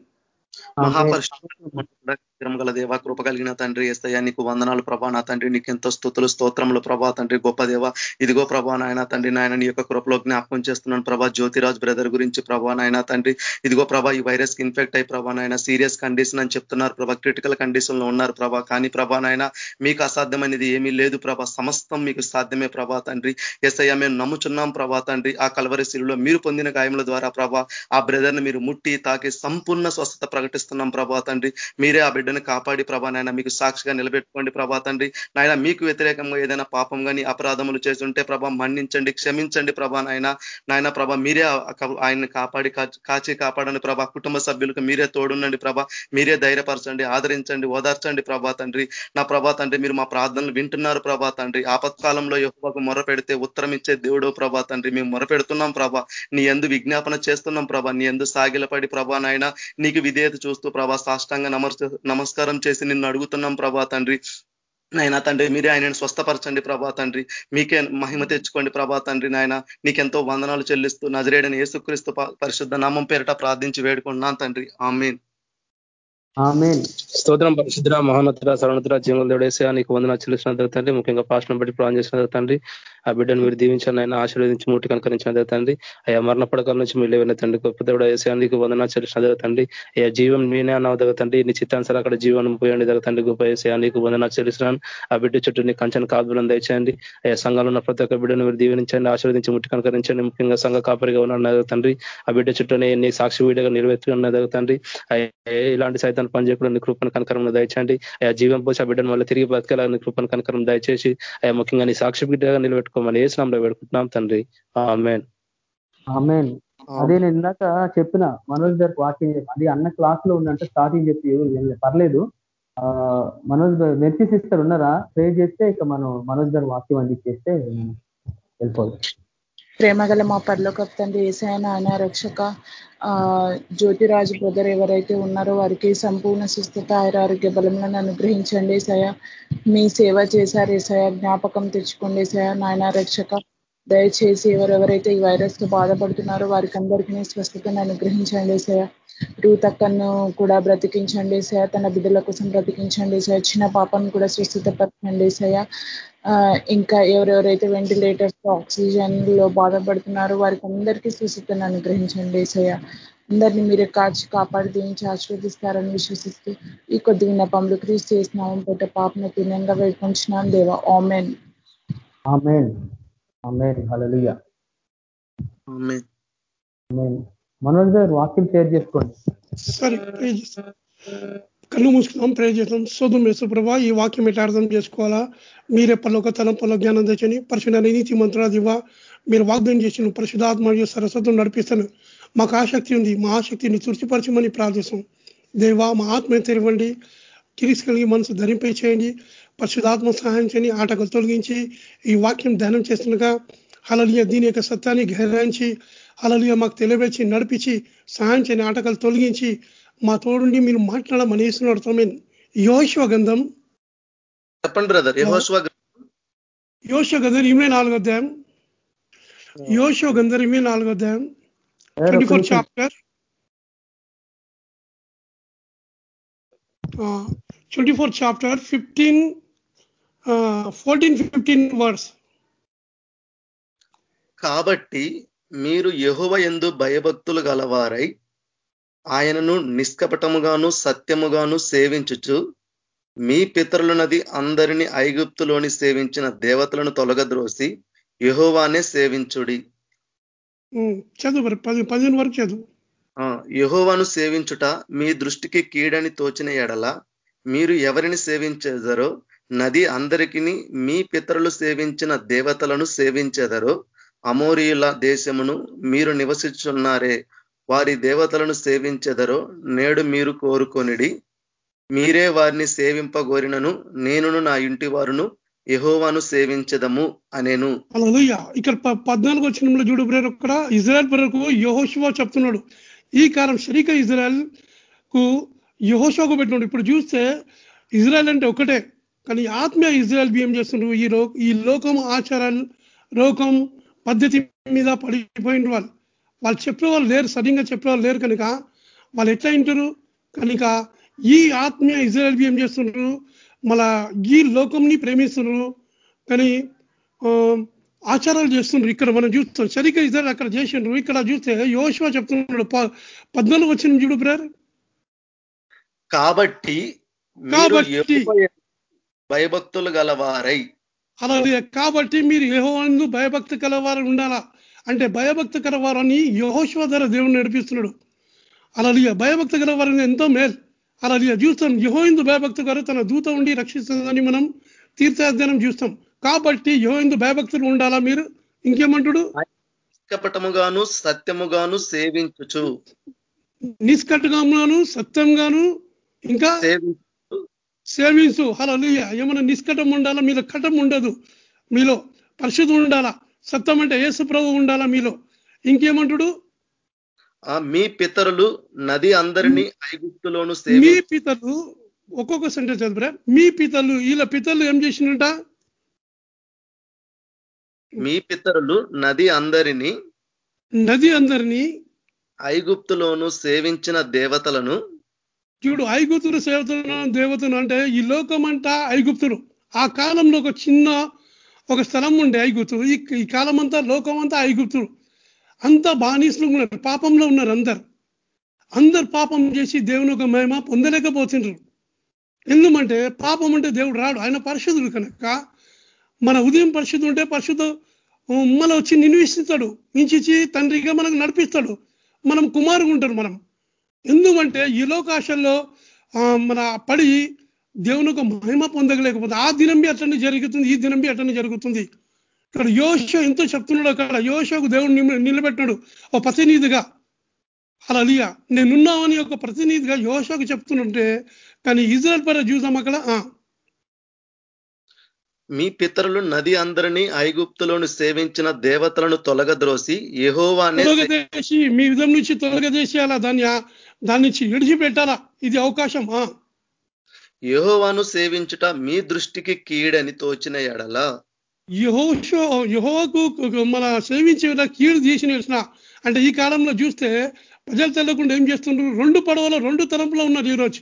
గల దేవ కృప కలిగిన తండ్రి ఏస్తయ్యా నీకు వందనాలు ప్రభా. నా తండ్రి నీకు ఎంతో స్థుతులు స్తోత్రములు ప్రభా. తండ్రి గొప్ప దేవ. ఇదిగో ప్రభా నాయన తండ్రి నాయన నీ యొక్క కృపలో జ్ఞాపకం చేస్తున్నాను ప్రభా. జ్యోతిరాజ్ బ్రదర్ గురించి ప్రభా నాయన తండ్రి. ఇదిగో ప్రభా ఈ వైరస్కి ఇన్ఫెక్ట్ అయ్యి ప్రభా నాయన సీరియస్ కండిషన్ అని చెప్తున్నారు ప్రభా. క్రిటికల్ కండిషన్లో ఉన్నారు ప్రభా. కానీ ప్రభా నాయన మీకు అసాధ్యమైనది ఏమీ లేదు ప్రభా. సమస్తం మీకు సాధ్యమే ప్రభా తండ్రి. ఎస్ఐయా మేము నమ్ముచున్నాం ప్రభా తండ్రి. ఆ కలవరి శిలులో మీరు పొందిన గాయముల ద్వారా ప్రభా ఆ బ్రదర్ని మీరు ముట్టి తాకి సంపూర్ణ స్వస్థత ప్రకటిస్తున్నాం ప్రభా తండ్రి. మీరే ఆ బిడ్డను కాపాడి ప్రభా నాయన మీకు సాక్షిగా నిలబెట్టుకోండి ప్రభా తండ్రి. నాయన మీకు వ్యతిరేకంగా ఏదైనా పాపం కానీ అపరాధములు చేస్తుంటే ప్రభా మన్నించండి క్షమించండి ప్రభా నాయన. నాయన ప్రభా మీరే ఆయన్ని కాపాడి కాచి కాపాడండి ప్రభా. కుటుంబ సభ్యులకు మీరే తోడుండండి ప్రభా. మీరే ధైర్యపరచండి ఆదరించండి ఓదార్చండి ప్రభా తండ్రి. నా ప్రభా తండ్రి మీరు మా ప్రార్థనలు వింటున్నారు ప్రభా తండ్రి. ఆపత్కాలంలో ఎక్కువకు మొర పెడితే ఉత్తరం ఇచ్చే దేవుడు ప్రభా తండ్రి. మేము మొర పెడుతున్నాం ప్రభా. నీ ఎందు విజ్ఞాపన చేస్తున్నాం ప్రభా. నీ ఎందు సాగిలపడి ప్రభా నాయన నీకు విధేయత చూస్తూ ప్రభా సాష్టంగా నమస్కారం చేసి నిన్ను అడుగుతున్నాం ప్రభా తండ్రి. నాయన తండ్రి మీరే ఆయనను స్వస్థపరచండి ప్రభా తండ్రి. మీకే మహిమ తెచ్చుకోండి ప్రభా తండ్రి నాయన. నీకెంతో వందనాలు చెల్లిస్తూ నజరేడని యేసుక్రీస్తు పరిశుద్ధ నామం పేరిట ప్రార్థించి వేడుకుంటున్నాను తండ్రి. ఆమెన్. స్తోత్రం పరిశుద్ర మహోన్నత సరణతుల జీవన దేవుడేసా నీకు వందన చెల్లిసిన తండ్రి. ముఖ్యంగా పాషను బట్టి ప్రాణం చేసిన తండ్రి. ఆ బిడ్డను మీరు దీవించాను ఆయన ఆశీర్వదించి మూటి కనుకరించిన తండ్రి. అయ్యా మరణ పడకల నుంచి మీరు లేవన తండ్రి. గొప్ప దేవుడు వేసే నీకు వందన చెల్లిసిన తండ్రి. అయ్యా జీవం మీనే అన్నవ తండ్రి. నీ చిత్తానుసారి అక్కడ జీవనం పోయండి తగ్గతండి గొప్ప వేసే నీకు వందన చెల్లిస్తున్నాను. ఆ బిడ్డ చుట్టూ నీ కంచెను కాదులను దయచేయండి. అయ్యా సంఘంలో ఉన్న ప్రతి ఒక్క బిడ్డను మీరు దీవించండి ఆశీర్వదించి ముట్టి కనుకరించండి. ముఖ్యంగా సంఘ కాపరిగా ఉన్న తండ్రి. ఆ బిడ్డ చుట్టూనే నీ సాక్షి వీడియోగా నిలబెట్టుకున్నది తండ్రి. ఇలాంటి సైతాన్ని పనిచేయకుండా నీ కృపను కనకరం దయచేయండి. అయ్యా జీవం పోసి ఆ బిడ్డను మళ్ళీ తిరిగి బతకాలని నీ కృపను కనకరం దయచేసి అయ్యా ముఖ్యంగా నీ సాక్షి బిడ్డగా నిలబెట్టుకోమని ఏ స్నామంలో పెడుకుంటున్నాం తండ్రి అదే నేను ఇందాక చెప్పిన మనోజ్ గారికి వాక్యం అది అన్న క్లాస్లో ఉందంటే స్టార్టింగ్ చెప్పి పర్లేదు. మనోజ్ మెర్చి సిస్టర్ ఉన్నారా? ప్రే చేస్తే ఇక మనం మనోజ్ గారు వాక్యం అందించేస్తే వెళ్ళిపోవచ్చు. ప్రేమగల మా పర్లోకప్ తండ్రి ఏసాయన ఆయన రక్షక జ్యోతిరాజు బ్రదర్ ఎవరైతే ఉన్నారో వారికి సంపూర్ణ సుస్థత ఆరోగ్య బలములను అనుగ్రహించండి. సయ మీ సేవ చేశారు. ఏసయ జ్ఞాపకం తెచ్చుకోండి. సయ నాయన రక్షక దయచేసి ఎవరెవరైతే ఈ వైరస్తో బాధపడుతున్నారో వారికి అందరికీ స్వస్థతను అనుగ్రహించండి. సయ రూతక్కను కూడా బ్రతికించండి సయ తన బిడ్డల కోసం బ్రతికించండి సయ చిన్న పాపను కూడా స్వస్థతపరచండి సయ. ఇంకా ఎవరెవరైతే వెంటిలేటర్స్ ఆక్సిజన్లో బాధపడుతున్నారో వారికి అందరికీ స్వస్థతను అనుగ్రహించండి సయ. అందరినీ మీరే కాచి కాపాడి దీనికి ఆశీర్వదిస్తారని విశ్వసిస్తూ ఈ కొద్ది విన్నపంలో క్రీస్ చేసిన పెట్ట పాపను పుణ్యంగా వేడుకుంటున్నాను దేవా ఆమెన్. మనోజ్ గారు వాక్యం షేర్ చేసుకోండి. సరే కళ్ళు మూసుకున్నాం ప్రే చేస్తాం శోధం యేసుప్రభ ఈ వాక్యం ఎట్లా అర్థం చేసుకోవాలా? మీరే పల్లొక తలంపల్లో జ్ఞానం తెచ్చని పరిశుభ్ర నీతి మంత్రాలు ఇవ్వ. మీరు వాగ్దానం చేసిన పరిశుధాత్మ సరస్వతం నడిపిస్తాను. మాకు ఆసక్తి ఉంది మా ఆసక్తిని తృప్తిపరచమని ప్రార్థిస్తాం. దేవా మా ఆత్మ తెరవండి. కిరిసి కలిగి మనసు ధరింపై చేయండి. పరిశుధాత్మ సహాయం చేయని ఆటకు తొలగించి ఈ వాక్యం ధ్యానం చేస్తుండగా అలలియ దీని యొక్క సత్యాన్ని గ్రహించి అలలియ మాకు తెలియవచ్చి నడిపించి సహాయం చేయని ఆటకాలు తొలగించి మా తోడుండి మీరు మాట్లాడమని వేస్తున్నాడు తమేన్ యోశ్వ గంధం చెప్పండి బ్రదర్ యోషో గంధర్ ఇరవై నాలుగో అధ్యాయం. యోషో గంధర్ ఇరవై నాలుగో అధ్యాయం. Twenty four chapter twenty four chapter fifteen fourteen fifteen words కాబట్టి మీరు యహోవ ఎందు భయభక్తులు గలవారై ఆయనను నిష్కపటముగాను సత్యముగాను సేవించుచు మీ పితరులనది అందరిని ఐగుప్తులోని సేవించిన దేవతలను తొలగద్రోసి యహోవానే సేవించుడి. చదువు మరి పది పదిహేను వరకు చదువు. యహోవాను సేవించుట మీ దృష్టికి కీడని తోచిన ఎడల మీరు ఎవరిని సేవించేదరో నది అందరికీ మీ పితరులు సేవించిన దేవతలను సేవించేదరో అమోరియుల దేశమును మీరు నివసిస్తున్నారే వారి దేవతలను సేవించెదరో నేడు మీరు కోరుకొనిడి. మీరే వారిని సేవింపగోరినను నేనును నా ఇంటి వారును యహోవాను సేవించదము అనేను. ఇక్కడ పద్నాలుగు వచ్చినంలో చూడు బ్రేరు ఇక్కడ ఇజ్రాయల్ బ్రేరకు యహోశివా చెప్తున్నాడు. ఈ కాలం శరీక ఇజ్రాయల్కు యహోషోకు పెట్టినాడు. ఇప్పుడు చూస్తే ఇజ్రాయల్ అంటే ఒకటే కానీ ఆత్మీయ ఇజ్రాయల్ బియ్యం చేస్తున్నారు. ఈ ఈ లోకం ఆచారాలు లోకం పద్ధతి మీద పడిపోయిన వాళ్ళు. వాళ్ళు చెప్పే వాళ్ళు లేరు సరిగ్గా చెప్పే వాళ్ళు లేరు కనుక వాళ్ళు ఎట్లా వింటారు కనుక ఈ ఆత్మీయ ఇజ్రాయల్ ఏం చేస్తున్నారు మళ్ళా ఈ లోకంని ప్రేమిస్తున్నారు కానీ ఆచారాలు చేస్తున్నారు. ఇక్కడ మనం చూస్తాం సరిగ్గా ఇజ్రాయల్ అక్కడ చేసిండ్రు. ఇక్కడ చూస్తే యోశివా చెప్తున్నాడు పద్నాలుగు వచ్చిన చూడు కాబట్టి కాబట్టి భయభక్తులు గలవారై. అలాగే కాబట్టి మీరు యహోవందు భయభక్తి కలవారు ఉండాలా? అంటే భయభక్తి కలవారని యహోశ్వ ధర దేవుని నడిపిస్తున్నాడు. అలా భయభక్తి కలవారని ఎంతో మేల్. అలా చూస్తాం యహోయిందు భయభక్తి గారు తన దూత ఉండి రక్షిస్తుందని మనం తీర్థాధ్యయనం చూస్తాం. కాబట్టి యహోయిందు భయభక్తులు ఉండాలా మీరు? ఇంకేమంటుడు? నిష్కపటముగాను సత్యముగాను సేవించుచు. నిష్కటగాను సత్యంగాను ఇంకా? సేవించు. అలా ఏమైనా నిష్కటం ఉండాలా? మీలో కటం ఉండదు. మీలో పరిశుద్ధి ఉండాలా? సత్యం అంటే యేసు ప్రభు ఉండాలా మీలో? ఇంకేమంటుడు? మీ పితరులు నది అందరినీ ఐగుప్తులోను మీ పితలు ఒక్కొక్క సెంటర్ చదువురా. మీ పితలు వీళ్ళ పితలు ఏం చేసినట మీ పితరులు నది అందరినీ నది అందరినీ ఐగుప్తులోను సేవించిన దేవతలను చూడు ఐగుప్తుడు సేవతున్న దేవతను అంటే ఈ లోకం అంట ఐగుప్తుడు ఆ కాలంలో ఒక చిన్న ఒక స్థలం ఉండే ఐగుప్తుడు ఈ కాలం అంతా లోకం అంతా ఐగుప్తుడు అంతా బానిసలు ఉన్నారు. పాపంలో ఉన్నారు అందరు. అందరు పాపం చేసి దేవుని ఒక మహిమ పొందలేకపోతుండ్రు ఎందుకంటే పాపం అంటే దేవుడు రాడు. ఆయన పరిశుద్ధుడు కనుక మన ఉదయం పరిశుద్ధి ఉంటే పరిశుద్ధ మన వచ్చి నిన్విస్తాడు మించిచ్చి తండ్రిగా మనకు నడిపిస్తాడు. మనం కుమారుగా ఉంటారు మనం. ఎందుకంటే ఈ లోకాశల్లో మన పడి దేవుని ఒక మహిమ పొందగలేకపోతే ఆ దినం బి అట్లనే జరుగుతుంది ఈ దినం బి అట్లనే జరుగుతుంది. ఇక్కడ యోషో ఎంతో చెప్తున్నాడు అక్కడ. యోషోకు దేవుడు నిలబెట్టాడు ఒక ప్రతినిధిగా. అలా అలియా నేనున్నామని ఒక ప్రతినిధిగా యోషోకు చెప్తుంటే కానీ ఇజ్రాయల్ పర చూసాం అక్కడ మీ పితరులు నది అందరినీ ఐగుప్తులోను సేవించిన దేవతలను తొలగద్రోసి యహోవానే తొలగదేసి మీ విధం నుంచి తొలగదేసి అలా దాన్ని దాని నుంచి విడిచిపెట్టాలా? ఇది అవకాశం యహోవాను సేవించుట మీ దృష్టికి కీడని తోచిన ఎడల. యహోషో యహోకు మన సేవించే కీడు చేసిన అంటే ఈ కాలంలో చూస్తే ప్రజలు తెలియకుండా ఏం చేస్తుండ్రు? రెండు పడవలో రెండు తరంపులో ఉన్నారు ఈరోజు.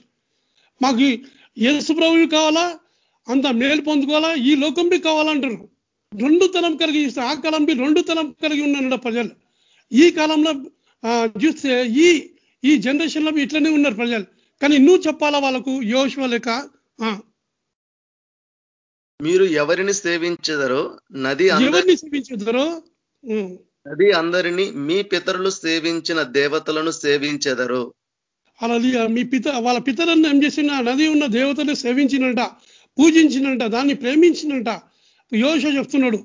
మాకు యేసు ప్రభువు కావాలా? అంత మేలు పొందుకోవాలా? ఈ లోకం బి కావాలంటారు రెండు తలం కలిగి ఆ కాలం బి రెండు తలం కలిగి ఉన్నాడు ప్రజలు. ఈ కాలంలో చూస్తే ఈ ఈ జనరేషన్లో ఇట్లనే ఉన్నారు ప్రజలు. కానీ నువ్వు చెప్పాలా వాళ్ళకు యోశవ లేక? మీరు ఎవరిని సేవించదరో నది ఎవరిని సేవించదరో? నది అందరినీ మీ పితరులు సేవించిన దేవతలను సేవించెదరు. అలా మీ పిత వాళ్ళ పితరులను ఏం చేసిన నది ఉన్న దేవతలు సేవించినట పూజించినంట దాన్ని ప్రేమించినంట. యోష చెప్తున్నాడు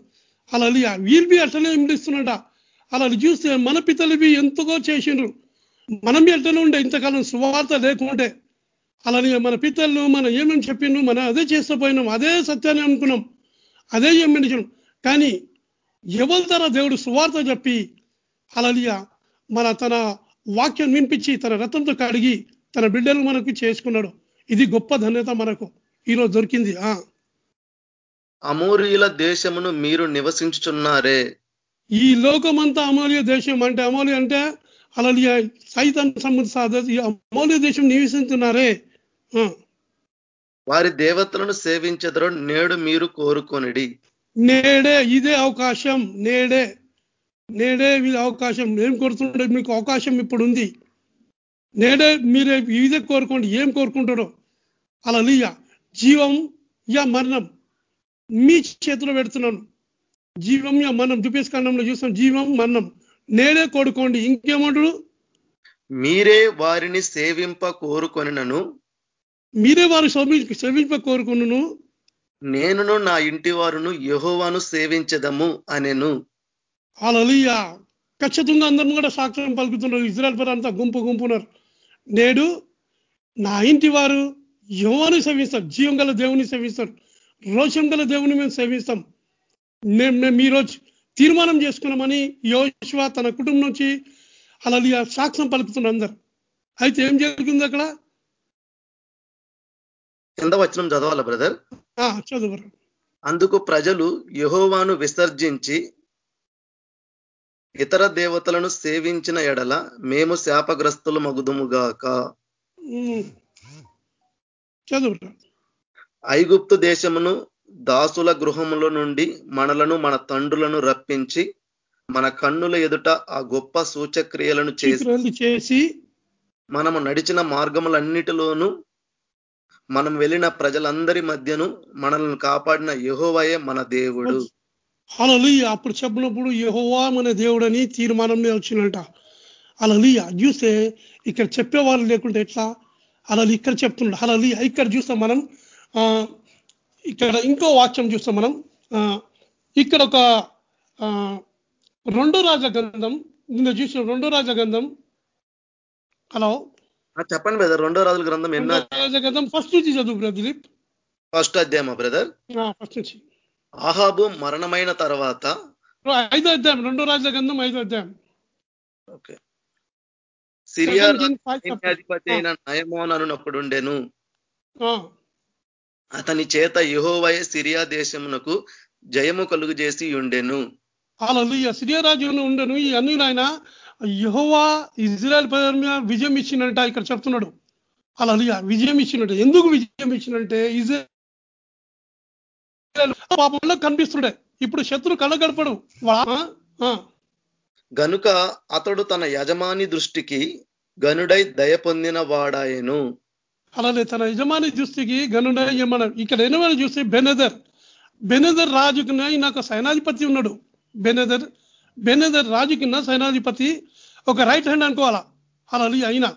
అలా వీళ్ళు బి అట్లనే ఇస్తున్నట అలా చూస్తే మన పితలు ఎంతగో చేసిండ్రు? మనం ఎట్లనే ఉండే ఇంతకాలం సువార్త లేకుంటే. అలానే మన పితలు మనం ఏమేమి చెప్పిండ్రు మనం అదే చేస్తూ పోయినాం అదే సత్యాన్ని అనుకున్నాం అదే ఏమించాం కానీ ఎవరి తర దేవుడు సువార్త చెప్పి అలలియ మన తన వాక్యం వినిపించి తన రథంతో కడిగి తన బిడ్డలు మనకు చేసుకున్నాడు. ఇది గొప్ప ధన్యత మనకు. ఈరోజు దొరికింది. అమూరియుల దేశమును మీరు నివసించుచున్నారే. ఈ లోకమంతా అమూల్య దేశం అంటే అమూల్య అంటే అలా సైతాన్ సంబంధ ఈ అమూల్య దేశం నివసిస్తున్నారే. వారి దేవతలను సేవించెదరో నేడు మీరు కోరుకొనిడి. నేడే ఇదే అవకాశం. నేడే. నేడే ఇది అవకాశం. ఏం కోరుతుండే మీకు అవకాశం ఇప్పుడు ఉంది నేడే మీరే ఇదే కోరుకోండి. ఏం కోరుకుంటారో. అలా జీవం యా మరణం. మీ చేతిలో పెడుతున్నాను. జీవం యా మరణం. దుపేస్కాండంలో చూస్తాం జీవం మరణం. నేడే కోరుకోండి. ఇంకేమంటాడు? మీరే వారిని సేవింప కోరుకొనినను. మీరే వారు శోభింప కోరుకున్నాను నేనును నా ఇంటి వారును యెహోవాను సేవించదము అనెను. అలలియ ఖచ్చితంగా అందరం కూడా సాక్ష్యం పలుకుతున్నారు. ఇజ్రాయల్ అంతా గుంపు గుంపున్నారు నేడు నా ఇంటి వారు యువని సేవిస్తారు. జీవం గల దేవుని సేవిస్తారు. రోషం గల దేవుని మేము సేవిస్తాం. మేము మేము ఈరోజు తీర్మానం చేసుకున్నామని యోశ్వ తన కుటుంబం నుంచి అలలియ సాక్ష్యం పలుకుతున్నారు అందరు. అయితే ఏం జరిగింది అక్కడ? కింద వచనం చదవాలా బ్రదర్? ఆ, చదువురు. అందుకు ప్రజలు యెహోవాను విసర్జించి ఇతర దేవతలను సేవించిన ఎడల మేము శాపగ్రస్తులు మగుదుముగాక ఉమ్. చదువురు. ఐగుప్తు దేశమును దాసుల గృహముల నుండి మనలను మన తండ్రులను రప్పించి మన కన్నుల ఎదుట ఆ గొప్ప సూచక్రియలను చేసి మనము నడిచిన మార్గములన్నిటిలోనూ మనం వెళ్ళిన ప్రజలందరి మధ్యను మనల్ని కాపాడిన యెహోవాయే మన దేవుడు. అలలియ అప్పుడు చెప్పినప్పుడు యెహోవా మన దేవుడని తీర్మానం మీద వచ్చినట అలలియ చూస్తే ఇక్కడ చెప్పేవాళ్ళు లేకుంటే ఎట్లా? అలా ఇక్కడ చెప్తున్నాడు. అలలియ ఇక్కడ చూస్తాం మనం ఆ, ఇక్కడ ఇంకో వాక్యం చూస్తాం మనం. ఆ, ఇక్కడ ఒక రెండో రాజ గంధం నిన్న చూసిన రెండో రాజ గంధం హలో? చెప్పండి బ్రదర్ రెండో రాజుల గ్రంథం ఎన్నో రాజ గంధం ఫస్ట్ నుంచి చదువు బ్రదర్ దిలీప్ ఫస్ట్ అధ్యాయమా బ్రదర్? ఫస్ట్ నుంచి. ఆహాబు మరణమైన తర్వాత ఐదో అధ్యాయం రెండో రాజ గంధం ఐదో అధ్యాయం. ఓకే. సిరియా 17, five chapter. సైన్యాధిపతి అయిన నయమోన్ అనునప్పుడుండెను ఆ, అతని చేత యెహోవాయే సిరియా దేశమునకు జయము కలుగు చేసి ఉండెను హల్లెలూయా సిరియరాజును ఉండను. ఈ అన్నిలు ఆయన యహోవా ఇజ్రాయెల్ ప్రజల విజయం ఇచ్చినట్ట ఇక్కడ చెప్తున్నాడు. హల్లెలూయా విజయం ఇచ్చినట్టు. ఎందుకు విజయం ఇచ్చినంటే ఇజ్రాయెల్ పాపంలో కనిపిస్తుండే. ఇప్పుడు శత్రు కళ్ళ గడపడు గనుక అతడు తన యజమాని దృష్టికి గనుడై దయ పొందిన వాడాయను. అలానే తన యజమాని దృష్టికి గనుడ మన ఇక్కడ ఎనమని చూస్తే బెనెదర్ బెనెదర్ రాజు కింద నాకు సైనాధిపతి ఉన్నాడు. బెనెదర్ బెనెదర్ రాజు కింద సైనాధిపతి ఒక రైట్ హ్యాండ్ అనుకోవాలా? అలా అయినా.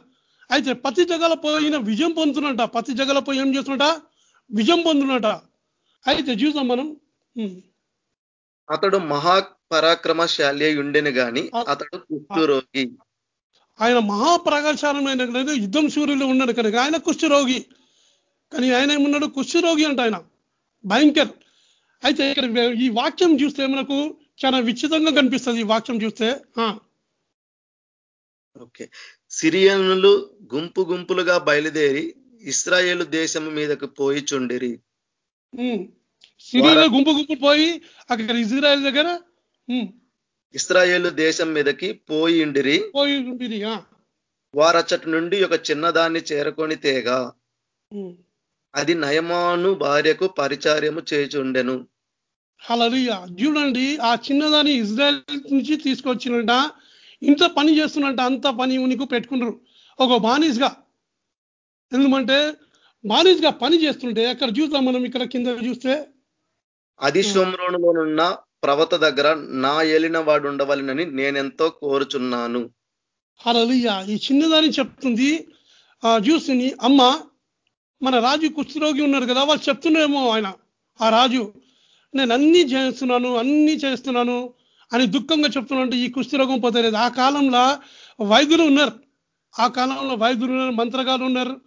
అయితే పతి జగల పోయిన విజయం పొందుతున్నట పతి జగల పోయి ఏం చేస్తున్నట విజయం పొందుతున్నట అయితే చూసాం మనం. అతడు మహా పరాక్రమశాలి ఉండెను గాని అతడు కుష్ఠురోగి. ఆయన మహాప్రకాశాలమైన యుద్ధం సూర్యులు ఉన్నాడు కనుక ఆయన కుష్ఠరోగి. కానీ ఆయన ఏమున్నాడు? కుష్ఠరోగి అంట ఆయన. భయంకర్. అయితే ఇక్కడ ఈ వాక్యం చూస్తే మనకు చాలా విచితంగా కనిపిస్తుంది ఈ వాక్యం చూస్తే. ఓకే. సిరియనులు గుంపు గుంపులుగా బయలుదేరి ఇస్రాయేలు దేశం మీదకు పోయి చుండిరి. ఉమ్. సిరియాలో గుంపు గుంపు పోయి అక్కడ ఇజ్రాయెల్ దగ్గర ఇస్రాయేలు దేశం మీదకి పోయిండిరి. పోయి వారచ్చటి నుండి ఒక చిన్నదాన్ని చేరుకొని తేగా. అది నయమాను భార్యకు పరిచార్యము చేచుండెను హల్లెలూయా. చూడండి ఆ చిన్నదాన్ని ఇజ్రాయెల్ నుంచి తీసుకొచ్చినట ఇంత పని చేస్తున్నట్ట అంత పని ఉనికి పెట్టుకున్నారు ఒక బానిస్గా. ఎందుకంటే బానిస్గా పని చేస్తుంటే అక్కడ చూద్దాం మనం ఇక్కడ కింద చూస్తే. అది శోమ్రోనులోనున్న ప్రవత దగ్గర నా ఏలిన వాడు ఉండవలనని నేనెంతో కోరుచున్నాను. హల్లెలూయా. ఈ చిన్నదాన్ని చెప్తుంది ఆ అమ్మ మన రాజు కుష్ఠరోగి ఉన్నారు కదా వాళ్ళు చెప్తున్నారేమో ఆయన. ఆ రాజు నేను అన్ని చేస్తున్నాను అన్ని చేస్తున్నాను అని దుఃఖంగా చెప్తున్నాను ఈ కుష్ఠరోగం పోతలేదు. ఆ కాలంలో వైద్యులు ఉన్నారు. ఆ కాలంలో వైద్యులు ఉన్నారు మంత్రగాలు ఉన్నారు.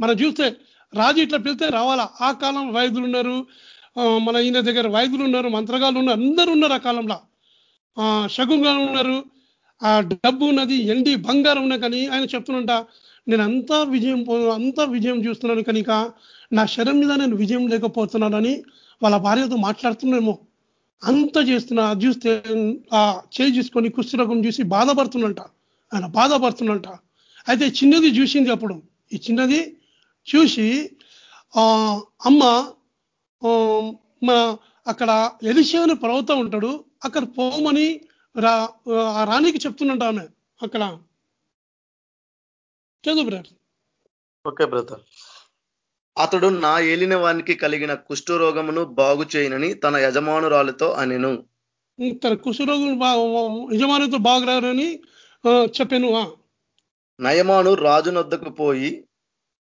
మనం చూస్తే రాజు ఇట్లా పిలితే రావాలా? ఆ కాలం వైద్యులు ఉన్నారు. మన ఈయన దగ్గర వైద్యులు ఉన్నారు మంత్రగాలు ఉన్నారు అందరూ ఉన్నారు ఆ కాలంలో. శకుంగా ఉన్నారు. ఆ డబ్బు ఉన్నది ఎండి బంగారం ఉన్నా కానీ ఆయన చెప్తున్నంట నేను అంతా విజయం అంతా విజయం చూస్తున్నాను కనుక నా శరం మీద నేను విజయం లేకపోతున్నానని వాళ్ళ భార్యతో మాట్లాడుతున్నామో అంత చేస్తున్నా చూస్తే ఆ చేయి చూసుకొని కుష్ఠరోగం చూసి బాధపడుతున్నట ఆయన బాధపడుతున్నట అయితే చిన్నది చూసింది అప్పుడు. ఈ చిన్నది చూసి అమ్మ మన అక్కడ ఎలిషేవని ప్రవత ఉంటాడు. అక్కడ పోమని రా ఆ రాణికి చెప్తున్నట్టు ఆమె అక్కడ. చదువు బ్రదర్. Okay brother. అతడు నా ఏలిన వానికి కలిగిన కుష్ఠరోగమును బాగు చేయనని తన యజమానురాలతో అనెను. తన కుష్ఠరోగులు బా యజమానితో బాగరారని చెప్పాను. నయమాను రాజునొద్దకు పోయి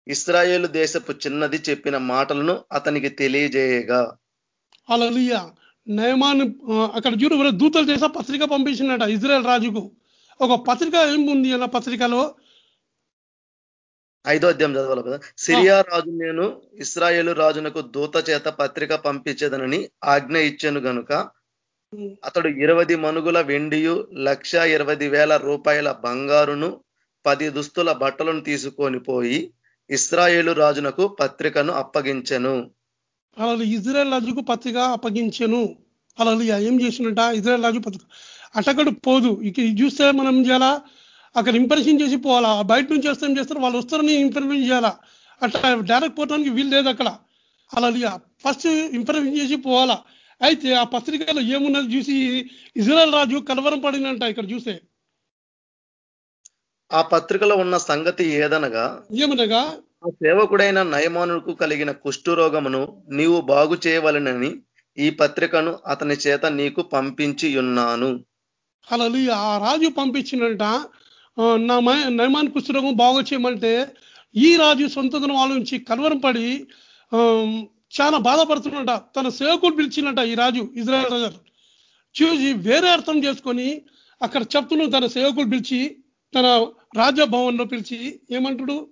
ఇస్రాయేలు దేశపు చిన్నది చెప్పిన మాటలను అతనికి తెలియజేయగా. అలలియ నయమాన్ అక్కడ చూడు దూతలు చేసా పత్రిక పంపించినట ఇజ్రాయెల్ రాజుకు. ఒక పత్రిక ఏం ఉంది అన్న పత్రికలో? ఐదో అధ్యాయం చదవాలి కదా సిరియా రాజు నేను ఇస్రాయేలు రాజునకు దూత చేత పత్రిక పంపించేదనని ఆజ్ఞ ఇచ్చాను గనుక అతడు ఇరవది మనుగుల వెండియు లక్ష ఇరవై వేల రూపాయల బంగారును పది దుస్తుల బట్టలను తీసుకొని పోయి ఇస్రాయేలు రాజునకు పత్రికను అప్పగించను. అలా ఇజ్రాయెల్ రాజుకు పత్రిక అప్పగించెను. అలా ఏం చేసినట? ఇజ్రాయల్ రాజు పత్రిక. అటకడు పోదు. ఇక ఇది చూస్తే మనం చేయాలా? అక్కడ ఇంప్రెషన్ చేసి పోవాలా? బయట నుంచి వస్తే ఏం చేస్తారు? వాళ్ళు వస్తారని ఇంప్రెషన్ చేయాలా? అట్లా డైరెక్ట్ పోవడానికి వీలు లేదు అక్కడ. అలా ఫస్ట్ ఇంప్రెషన్ చేసి పోవాలా? అయితే ఆ పత్రికలో ఏమున్నది చూసి ఇజ్రాయల్ రాజు కలవరం పడినంట ఇక్కడ చూస్తే. ఆ పత్రికలో ఉన్న సంగతి ఏదనగా ఏమనగా ఆ సేవకుడైన నయమానుకు కలిగిన కుష్ఠరోగమును నీవు బాగు చేయవలనని ఈ పత్రికను అతని చేత నీకు పంపించి ఉన్నాను. అలా ఆ రాజు పంపించినట నా నయమాన్ కుష్ఠరోగం బాగు చేయమంటే ఈ రాజు సొంతదనం ఆలోచించి కలవరం పడి చాలా బాధపడుతున్నట. తన సేవకుడు పిలిచినట ఈ రాజు ఇజ్రాయల్ రాజు. చూసి వేరే అర్థం చేసుకొని అక్కడ చెప్తున్నాడు తన సేవకుడు పిలిచి తన రాజభవన్లో పిలిచి ఏమంటాడు?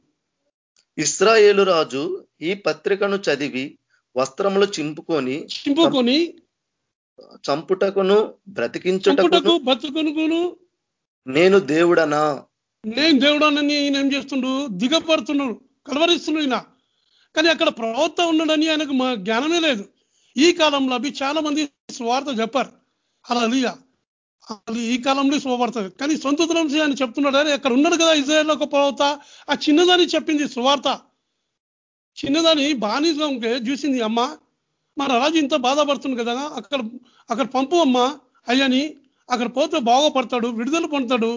ఇస్రాయేలు రాజు ఈ పత్రికను చదివి వస్త్రములు చింపుకొని చింపుకొని చంపుటకును బ్రతికించుటకును చంపుటకు బతుకునుకును నేను దేవుడనా? నేను దేవుడానని ఈయన ఏం చేస్తుండు? దిగపడుతున్నాడు కలవరిస్తున్నాడు ఈయన. కానీ అక్కడ ప్రవక్త ఉన్నాడని ఆయనకు మా జ్ఞానమే లేదు. ఈ కాలంలో అవి చాలా మంది స్వార్థ చెప్పారు. అలా అలియా అది ఈ కాలంలో శుభపడుతుంది కానీ సొంత ద్రంశి అని చెప్తున్నాడు. అక్కడ ఉన్నాడు కదా ఇజ్రాయెల్ ఒక పర్వత ఆ చిన్నదాన్ని చెప్పింది సువార్త చిన్నదాని బానిసంకే చూసింది అమ్మ. మన రాజు ఇంత బాధపడుతుంది కదా. అక్కడ అక్కడ పంపు అమ్మ అయ్యని. అక్కడ పోతే బాగుపడతాడు విడుదల పొందుతాడు.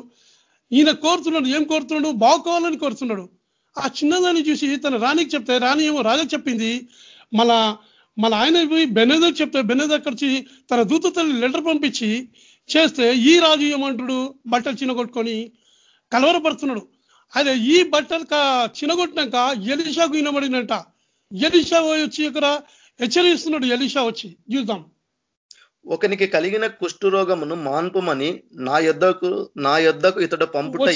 ఈయన కోరుతున్నాడు ఏం కోరుతున్నాడు? బాగుకోవాలని కోరుతున్నాడు. ఆ చిన్నదాన్ని చూసి తన రాణికి చెప్తే రాణి ఏమో రాజా చెప్పింది. మళ్ళా మళ్ళీ ఆయన పోయి బెనెదర్ చెప్తే బెనెదర్ అక్కడికి తన దూత తల్లి లెటర్ పంపించి చేస్తే ఈ రాజు ఏమంటాడు? బట్టలు చిన్నగొట్టుకొని కలవరపడుతున్నాడు అదే ఈ బట్టలు చినగొట్టినాక ఎలిషాకు వినబడినట్ట ఎలిషా వచ్చి ఇక్కడ హెచ్చరిస్తున్నాడు. ఎలిషా వచ్చి చూద్దాం. ఒకనికి కలిగిన కుష్ఠరోగమును మాన్పుమని నా యొద్దకు నా యొద్దకు ఇతడు పంపుట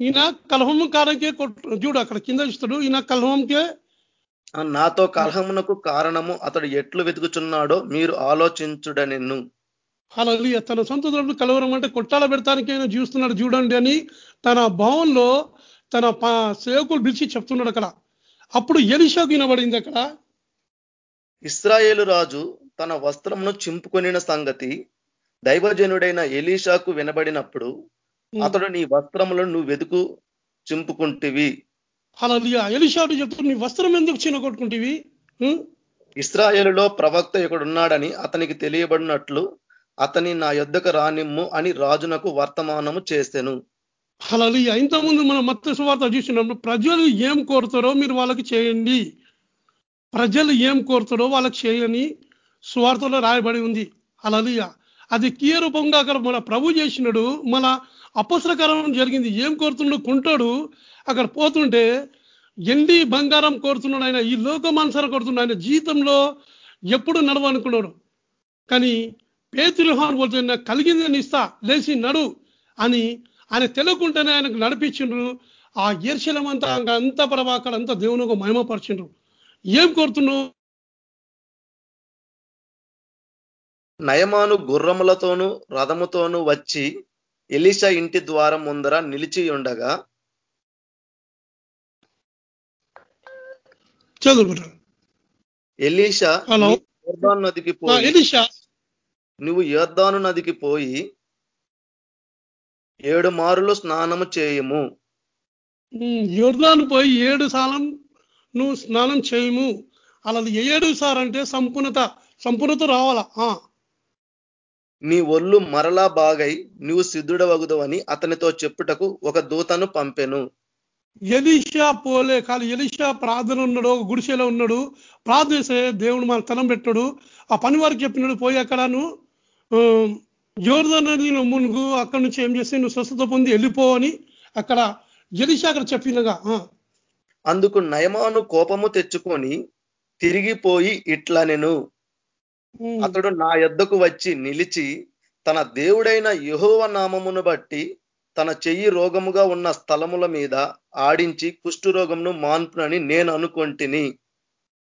ఈయన కలహము కారంకే కొట్టు చూడు అక్కడ కింద ఇస్తాడు ఈయన కలహంకే నాతో కలహమునకు కారణము అతడు ఎట్లు వెతుకుచున్నాడో మీరు ఆలోచించుడనిన్ను. అలా తన సొంత ద్రవ్యులు కలవరం అంటే కొట్టాల పెడతానికి ఆయన చూస్తున్నాడు చూడండి అని తన భవన్లో తన సేవకులు పిలిచి చెప్తున్నాడు అక్కడ. అప్పుడు ఎలిషాకు వినబడింది అక్కడ. ఇస్రాయేలు రాజు తన వస్త్రమును చింపుకొనిన సంగతి దైవజనుడైన ఎలీషాకు వినబడినప్పుడు అతడు నీ వస్త్రములను నువ్వు వెతుకు చింపుకుంటివి. అలా ఎలిషాడు చెప్తున్నాడు నీ వస్త్రం ఎందుకు చిన్న కొట్టుకుంటేవి? ఇస్రాయేలులో ప్రవక్త ఇక్కడున్నాడని అతనికి తెలియబడినట్లు అతని నా యొద్దకు రానిమ్ము అని రాజునకు వర్తమానము చేసెను. అలా ఇంతకుముందు మనం మత్త సువార్త చూసినప్పుడు ప్రజలు ఏం కోరుతారో మీరు వాళ్ళకి చేయండి. ప్రజలు ఏం కోరుతారో వాళ్ళకి చేయని సువార్తలో రాయబడి ఉంది. అలలియ అది కీయ రూపంగా అక్కడ మన ప్రభు చేసినాడు. మన అపసరకరం జరిగింది. ఏం కోరుతుండో కుంటాడు. అక్కడ పోతుంటే ఎండి బంగారం కోరుతున్నాడు ఆయన. ఈ లోకమానుసారం కోరుతున్నాడు. ఆయన జీవితంలో ఎప్పుడు నడవనుకున్నాడు. కానీ పేతురుహాన్ పోతే కలిగిందని కలిగింది నేను ఇస్తా లేచి నడు అని ఆయన తెలియకుండానే ఆయనకు నడిపించిండ్రు. ఆ ఈర్ష్యలం అంతా అంత ప్రభాకర్ అంతా దేవునికి మహిమపరిచిండ్రు. ఏం కోరుతున్నావు? నయమాను గుర్రములతోనూ రథముతోనూ వచ్చి ఎలీషా ఇంటి ద్వారం ముందర నిలిచి ఉండగా చదువు ఎలీషా యోర్దాను నదికి పోయి నువ్వు యోర్దాను నదికి పోయి ఏడు మారులు స్నానము చేయము. యోర్దాను పోయి ఏడు సార్లు నువ్వు స్నానం చేయము. అలా ఏడు సార్ అంటే సంపూర్ణత సంపూర్ణత రావాలా? నీ ఒళ్ళు మరలా బాగై నువ్వు సిద్ధుడవగుదవని అతనితో చెప్పుటకు ఒక దూతను పంపెను. ఎలీషా పోలే కానీ ఎలీషా ప్రార్థన ఉన్నాడు ఒక గుడిసెలో ఉన్నాడు. ప్రార్థన చేస్తే దేవుడు మన తనం పెట్టాడు. ఆ పని వారికి చెప్పినాడు పోయి అక్కడ నువ్వు నదిలో మునుగు అక్కడ నుంచి ఏం చేస్తే నువ్వు స్వస్థత పొంది వెళ్ళిపో అని అక్కడ ఎలీషా అక్కడ చెప్పినగా అందుకు నయమాను కోపము తెచ్చుకొని తిరిగిపోయి ఇట్లా నేను అతడు నా యొద్దకు వచ్చి నిలిచి తన దేవుడైన యెహోవ నామమును బట్టి తన చెయ్యి రోగముగా ఉన్న స్థలముల మీద ఆడించి కుష్ఠరోగమును మాన్పునని నేను అనుకొంటిని.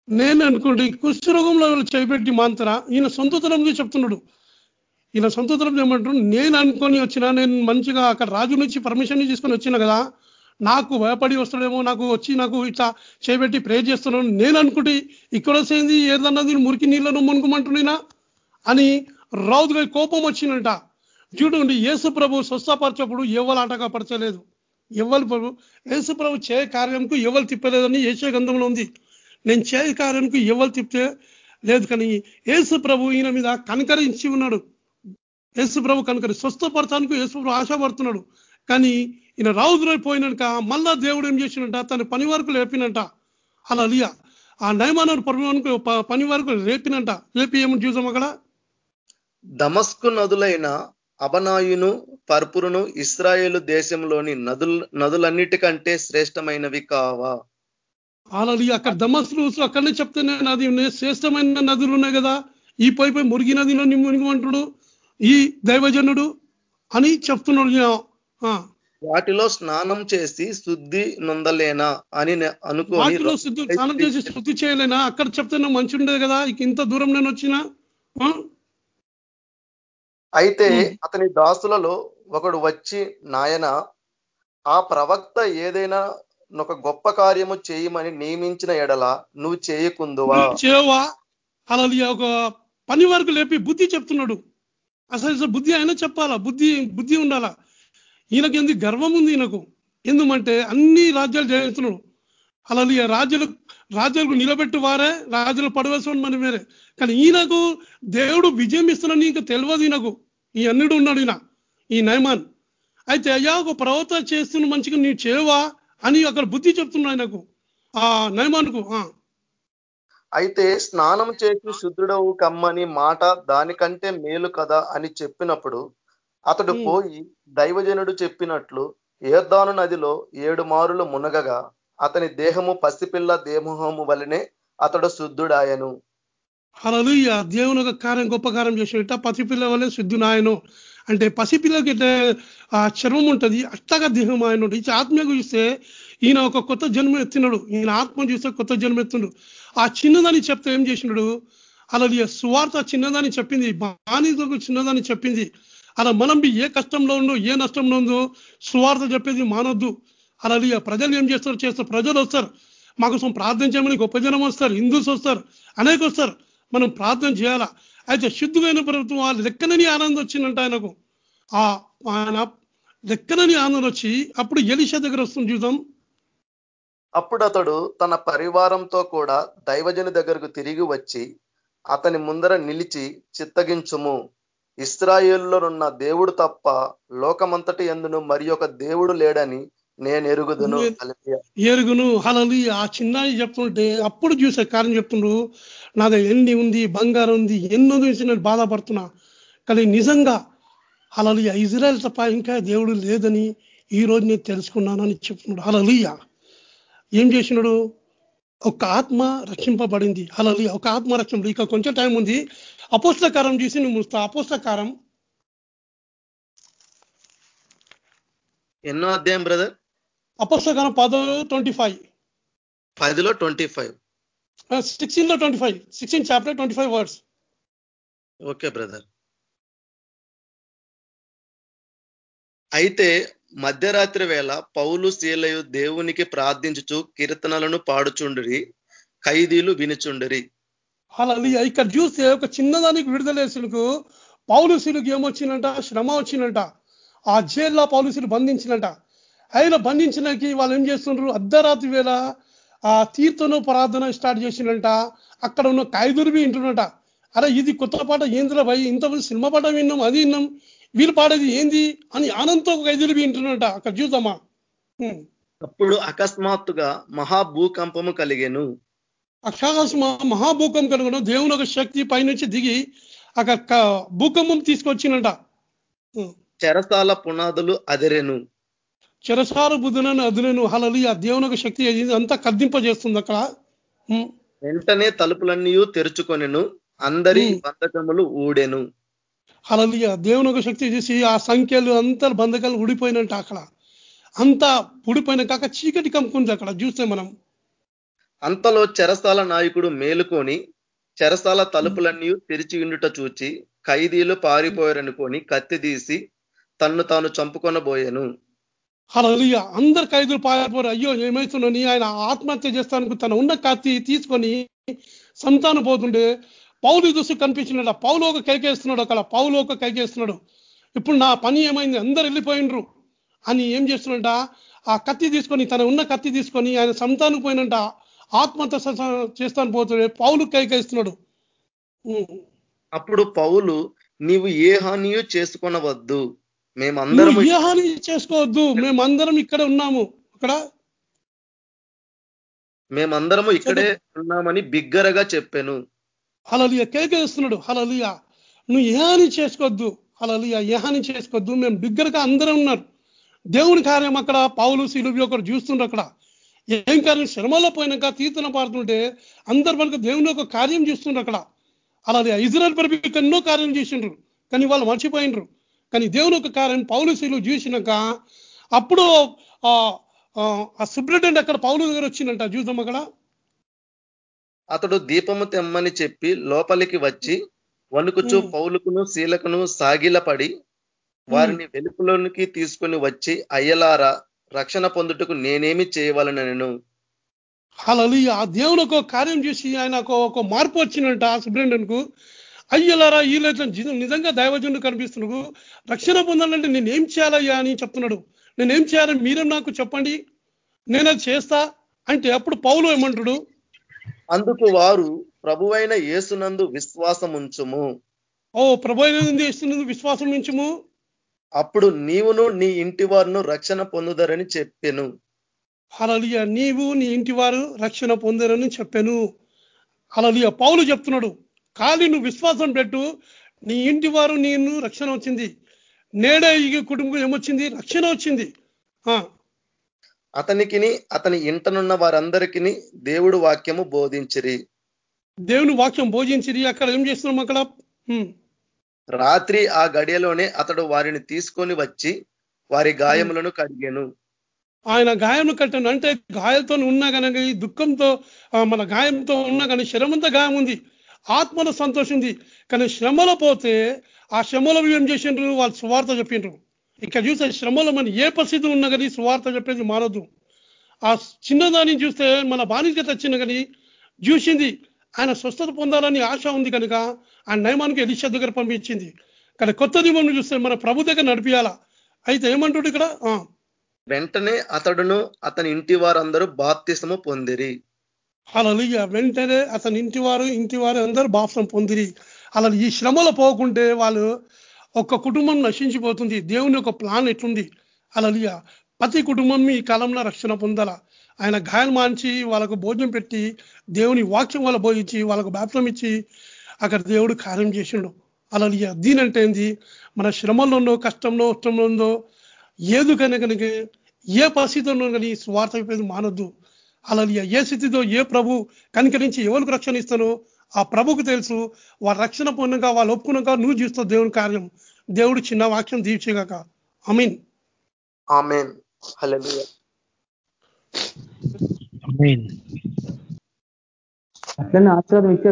నేను అనుకోండి కుష్ఠరోగంలో చేపెట్టి మాంతరా ఈయన సొంతతనంగా చెప్తున్నాడు. ఈయన సొంతతనం ఏమంటాడు నేను అనుకొని వచ్చిన నేను మంచిగా అక్కడ రాజు నుంచి పర్మిషన్ తీసుకొని వచ్చిన కదా నాకు భయపడి వస్తాడేమో నాకు వచ్చి నాకు ఇట్లా చేపెట్టి ప్రే చేస్తున్నాను నేను అనుకుంటే ఇక్కడ వచ్చేది ఏదన్నది మురికి నీళ్ళను మునుగుమంటున్నా అని రౌద్గా కోపం వచ్చిందంట. చూడండి యేసు ప్రభు స్వస్థపరచప్పుడు ఎవరు ఆటకపరచలేదు. ఎవరు ప్రభు యేసు ప్రభు చే కార్యంకు ఎవరు తిప్పలేదని ఏసే గంధంలో ఉంది. నేను చే కార్యంకు ఎవరు తిప్పితే లేదు కానీ యేసు ప్రభు ఈయన మీద కనకరించి ఉన్నాడు. యేసు ప్రభు కనుకరి స్వస్థపరచానికి యేసు ప్రభు ఆశపడుతున్నాడు. కానీ ఈయన రాజురై పోయినాక మళ్ళా దేవుడు ఏం చేసినట్ట తన పని వరకు లేపినంట. అలా లియా ఆ నయమాన పర్వకు పని వరకు లేపినంట. లేపి ఏమని చూసాం అక్కడ? దమస్కు నదులైన అబనాయును పర్పురును ఇస్రాయేలు దేశంలోని నదుల నదులన్నిటికంటే శ్రేష్టమైనవి కావా? అలాది అక్కడ దమస్లు అక్కడనే చెప్తేనే నది ఉన్నాయి. శ్రేష్టమైన నదులు ఉన్నాయి కదా. ఈ పోయి పోయి మురిగి నదిలో మునిగిమంటుడు ఈ దైవజనుడు అని చెప్తున్నాడు వాటిలో స్నానం చేసి శుద్ధి నొందలేనా అని అనుకోని వాటిలో శుద్ధి స్నానం చేసి శుద్ధి చేయలేనా? అక్కడ చెప్తే మంచి ఉండేది కదా? ఇక ఇంత దూరం నేను వచ్చినా? అయితే. అతని దాసులలో ఒకడు వచ్చి నాయన ఆ ప్రవక్త ఏదైనా ఒక గొప్ప కార్యము చేయమని నియమించిన ఎడల నువ్వు చేయకుందువా? చేవా అలా ఒక పని వరకు లేపి బుద్ధి చెప్తున్నాడు. అసలు బుద్ధి అయినా చెప్పాలా? బుద్ధి బుద్ధి ఉండాలా? ఈయనకి ఎందుకు గర్వం ఉంది ఈయనకు? ఎందుమంటే అన్ని రాజ్యాలు జయిస్తున్నాడు అలా రాజ్యాలు రాజ్యాలకు నిలబెట్టి వారే రాజులు పడవేసుకోండి మన వేరే. కానీ ఈయనకు దేవుడు విజయం ఇస్తున్నాడు ఇంకా తెలియదు ఈయనకు. ఈ అన్నిడు ఉన్నాడు ఈయన ఈ నయమాన్ అయితే అయ్యా ఒక ప్రవర్తన చేస్తున్న మంచిగా నీవు చేయవా అని అక్కడ బుద్ధి చెప్తున్నాడు ఆయనకు. ఆ నయమాన్కు ఆ. అయితే స్నానం చేసి శుద్ధుడవు కమ్మని మాట దానికంటే మేలు కదా అని చెప్పినప్పుడు అతడు. పోయి దైవజనుడు చెప్పినట్లు ఏర్దాను నదిలో ఏడు మారులు మునగగా అతని దేహము పసిపిల్ల దేహము వలనే అతడు శుద్ధుడాయను. హలలుయ దేవుని ఒక కార్యం గొప్ప కార్యం చేసినట్ట పసిపిల్ల వల్లే శుద్ధునాయను. అంటే పసిపిల్లకి ఆ చర్మం ఉంటుంది అట్లాగా దేహం ఆయన ఈ ఆత్మీయ చూస్తే ఈయన ఒక కొత్త జన్మ ఎత్తినాడు. ఈయన ఆత్మ చూస్తే కొత్త జన్మ ఎత్తుండు ఆ చిన్నదని చెప్తే ఏం చేసినాడు అలా సువార్త చిన్నదని చెప్పింది బానిసకు చిన్నదని చెప్పింది. అలా మనం ఏ కష్టంలో ఉందో ఏ నష్టంలో ఉందో సువార్త చెప్పేది మానొద్దు. అలా ప్రజలు ఏం చేస్తారు? చేస్తారు. ప్రజలు వస్తారు. మా కోసం ప్రార్థన చేయమని గొప్ప జనం వస్తారు. హిందూస్ వస్తారు. అనేక వస్తారు. మనం ప్రార్థన చేయాలా? అయితే శుద్ధమైన ప్రభుత్వం ఆ లెక్కనని ఆనందం వచ్చిందంట ఆయనకు. ఆ ఆయన లెక్కనని ఆనందం వచ్చి అప్పుడు ఎలిష దగ్గర వస్తుంది చూద్దాం. అప్పుడు అతడు తన పరివారంతో కూడా దైవజని దగ్గరకు తిరిగి వచ్చి అతని ముందర నిలిచి చిత్తగించుము. ఇస్రాయేల్లోనున్న దేవుడు తప్ప లోకమంతటి ఎందును మరి ఒక దేవుడు లేడని నేను ఎరుగుదును. ఏరుగును హలలి ఆ చిన్నాయి చెప్తుంటే అప్పుడు చూసే కార్యం చెప్తుండ్రు. నా దగ్గర ఎన్ని ఉంది? బంగారం ఉంది? ఎన్నో చూసి నేను బాధపడుతున్నా. కానీ నిజంగా హలలియ ఇజ్రాయెల్ తప్ప ఇంకా దేవుడు లేదని ఈ రోజు నేను తెలుసుకున్నానని చెప్తున్నాడు. హలలియ ఏం చేసినాడు? ఒక ఆత్మ రక్షింపబడింది. హలలియ ఒక ఆత్మ రక్షణ ఇక కొంచెం టైం ఉంది. అపోస్తకారం చూసి నువ్వు ముస్తా అపోస్తకారం. ఎన్నో అధ్యాయం బ్రదర్ అపోస్తకారం పదో ట్వంటీ ఫైవ్. పదిలో ట్వంటీ ఫైవ్. సిక్స్టీన్లో twenty five. Sixteen chapter twenty five words okay brother అయితే మధ్యరాత్రి వేళ పౌలు శీలయు దేవునికి ప్రార్థించుచు కీర్తనలను పాడుచుండ్రి ఖైదీలు వినుచుండరి. అలా ఇక్కడ చూస్తే ఒక చిన్నదానికి విడుదలేసులకు పౌలుసులకు ఏమొచ్చిందంట? శ్రమ వచ్చిందంట. ఆ జైల్లో పౌలుసులు బంధించినట ఆయన బంధించినకి వాళ్ళు ఏం చేస్తుండ్రు? అర్ధరాత్రి వేళ ఆ తీర్థను ప్రార్థన స్టార్ట్ చేసిందంట. అక్కడ ఉన్న ఖైదులు వింటున్నట అరే ఇది కొత్త పాట ఏందిరా భయ్? ఇంతమంది సినిమా పాట విన్నాం అది విన్నాం. వీళ్ళు పాడేది ఏంది అని ఆనందంతో ఖైదులు వింటున్నట అక్కడ చూద్దామా? అప్పుడు అకస్మాత్తుగా మహాభూకంపము కలిగేను. అక్షాకాశ మహాభూకంపం కనుగొన దేవుని ఒక శక్తి పైనుంచి దిగి అక్కడ భూకంపం తీసుకొచ్చినట చెరసాల పునాదులు అదిరెను. చెరసాల బుద్ధునని అదులను హలలి ఆ దేవుని ఒక శక్తి అంతా కద్దింపజేస్తుంది అక్కడ. వెంటనే తలుపులన్నీ తెరుచుకొనెను. అందరి బంధకములు ఊడెను. హలలి దేవుని ఒక శక్తి చేసి ఆ సంఖ్యలు అంతా బంధకాలు ఊడిపోయినట్టు అక్కడ. అంతా ఊడిపోయిన కాక చీకటి కమ్ముకుంది అక్కడ. చూస్తే మనం. అంతలో చెరసాల నాయకుడు మేలుకొని చెరసాల తలుపులన్నీ తెరిచి ఉండుట చూచి ఖైదీలు పారిపోయారనుకొని కత్తి తీసి తన్ను తాను చంపుకొనబోయాను. అలా అందరు ఖైదీలు పారిపోరు. అయ్యో ఏమవుతున్నాని ఆయన ఆత్మహత్య చేస్తానికి తన ఉన్న కత్తి తీసుకొని సంతాన పోతుండే పౌలు చూసి కనిపించినాడు. పౌలు ఒక కైకేస్తున్నాడు. అక్కడ పౌలు ఒక కైకేస్తున్నాడు. ఇప్పుడు నా పని ఏమైంది? అందరు వెళ్ళిపోయినరు అని ఏం చేస్తున్నట ఆ కత్తి తీసుకొని తన ఉన్న కత్తి తీసుకొని ఆయన సంతానం పోయినంట. ఆత్మహత్య చేస్తాను పోతుండే. పౌలు కైకేస్తున్నాడు అప్పుడు పౌలు నీవు ఏ హానియు చేసుకొనవద్దు. మేమందరం ఏ హాని చేసుకోవద్దు. మేమందరం ఇక్కడ ఉన్నాము. ఇక్కడ మేమందరము ఇక్కడే ఉన్నామని బిగ్గరగా చెప్పాను. హలలియ కేకేస్తున్నాడు హలలియ నువ్వు ఏ హాని చేసుకోవద్దు. హలలియ ఏ హాని చేసుకోవద్దు. మేము బిగ్గరగా అందరం ఉన్నారు. దేవుని కార్యం అక్కడ. పావులు సిలుబి ఒకరు చూస్తుండ్రు అక్కడ. ఏం కార్యం శ్రమలో పోయినాక తీర్థన పాడుతుంటే అందరు మనకు దేవుని ఒక కార్యం చూస్తుండ్రు అక్కడ. అలాగే ఇజ్రాయల్ పరిపి ఎన్నో కార్యం చేసిండ్రు. కానీ వాళ్ళు మర్చిపోయినరు కానీ దేవుని ఒక కార్యం పౌలు శీలు చూసినాక అప్పుడు ఆ సుబ్రెడెంట్ అక్కడ పౌలు దగ్గర వచ్చిందంట చూద్దాం అక్కడ. అతడు దీపము తెమ్మని చెప్పి లోపలికి వచ్చి వణుకుచు పౌలుకును శీలకును సాగిలపడి వారిని వెలుపులోనికి తీసుకొని వచ్చి అయ్యలారా రక్షణ పొందుటకు నేనేమి చేయవలను నేను అలా ఆ దేవుని ఒక కార్యం చేసి ఆయన ఒక మార్పు వచ్చిందంట సుబ్రెండన్కు అయ్యలారా వీళ్ళైతే నిజంగా దైవజనుడు కనిపిస్తున్నాడు. రక్షణ పొందాలంటే నేనేం చేయాలయ్యా అని చెప్తున్నాడు. నేనేం చేయాలని మీరే నాకు చెప్పండి. నేను అది చేస్తా అంటే అప్పుడు పౌలు ఏమంటాడు? అందుకు వారు ప్రభువైన యేసునందు విశ్వాసం ఉంచుము ఓ ప్రభు యేసునందు విశ్వాసం ఉంచుము అప్పుడు నీవును నీ ఇంటి వారును రక్షణ పొందుదరని చెప్పాను. అలలియ నీవు నీ ఇంటి వారు రక్షణ పొందరని చెప్పాను. అలలియ పౌలు చెప్తున్నాడు ఖాళీ నువ్వు విశ్వాసం పెట్టు. నీ ఇంటి వారు నేను రక్షణ వచ్చింది. నేడే ఈ కుటుంబం ఏమొచ్చింది? రక్షణ వచ్చింది. అతనికిని అతని ఇంటనున్న వారందరికీ దేవుడు వాక్యము బోధించిరి. దేవుని వాక్యం బోధించిరి. అక్కడ ఏం చేస్తున్నాం అక్కడ? రాత్రి ఆ గడియలోనే అతడు వారిని తీసుకొని వచ్చి వారి గాయములను కడిగాను. ఆయన గాయం కట్టాను అంటే గాయంతో ఉన్నా కనుక దుఃఖంతో మన గాయంతో ఉన్నా కానీ శరమంతా గాయం ఉంది ఆత్మలో సంతోషం ఉంది. కానీ శ్రమలో పోతే ఆ శ్రమలో ఏం చేసిండ్రు? వాళ్ళు సువార్త చెప్పిండ్రు ఇక్కడ చూస్తే శ్రమలో మన ఏ పరిస్థితి ఉన్నా కానీ సువార్త చెప్పేది మారదు. ఆ చిన్నదాన్ని చూస్తే మన బానిసత తెచ్చిన కానీ చూసింది ఆయన స్వస్థత పొందాలని ఆశ ఉంది కనుక ఆ నయమానికి ఎలిషా దగ్గర పంపించింది. కానీ కొత్త దీపం చూస్తే మన ప్రభు దగ్గర నడిపియాలా? అయితే ఏమంటాడు ఇక్కడ? వెంటనే అతడును అతని ఇంటి వారందరూ బాప్తిసము పొందిరి. అలా వెంటనే అతని ఇంటి వారు ఇంటి వారు అందరూ బాప్సం పొందిరి. అలా ఈ శ్రమలో పోకుంటే వాళ్ళు ఒక్క కుటుంబం నశించిపోతుంది. దేవుని ఒక ప్లాన్ ఎట్లుంది? అలా ప్రతి కుటుంబం ఈ కాలంలో రక్షణ పొందాల? ఆయన గాయాలు మాంచి వాళ్ళకు భోజనం పెట్టి దేవుని వాక్యం వాళ్ళ బోధించి వాళ్ళకు బాప్తం ఇచ్చి అక్కడ దేవుడు కార్యం చేసిండు. అలా దీనంటే ఏంది? మన శ్రమలో ఉందో కష్టంలో ఉష్టంలో ఉందో ఏదు కనుక ఏ పరిస్థితిలో కానీ స్వార్థ మానొద్దు. అలా ఏ స్థితితో ఏ ప్రభు కనికరించి ఎవరికి రక్షణ ఇస్తానో ఆ ప్రభుకు తెలుసు. వారి రక్షణ పొందగా వాళ్ళు ఒప్పుకున్నాక నువ్వు చూస్తావు దేవుని కార్యం. దేవుడు చిన్న వాక్యం దీర్చేగాక అమీన్ ఆమెన్. అట్లనే ఆశీర్వాదం ఇచ్చే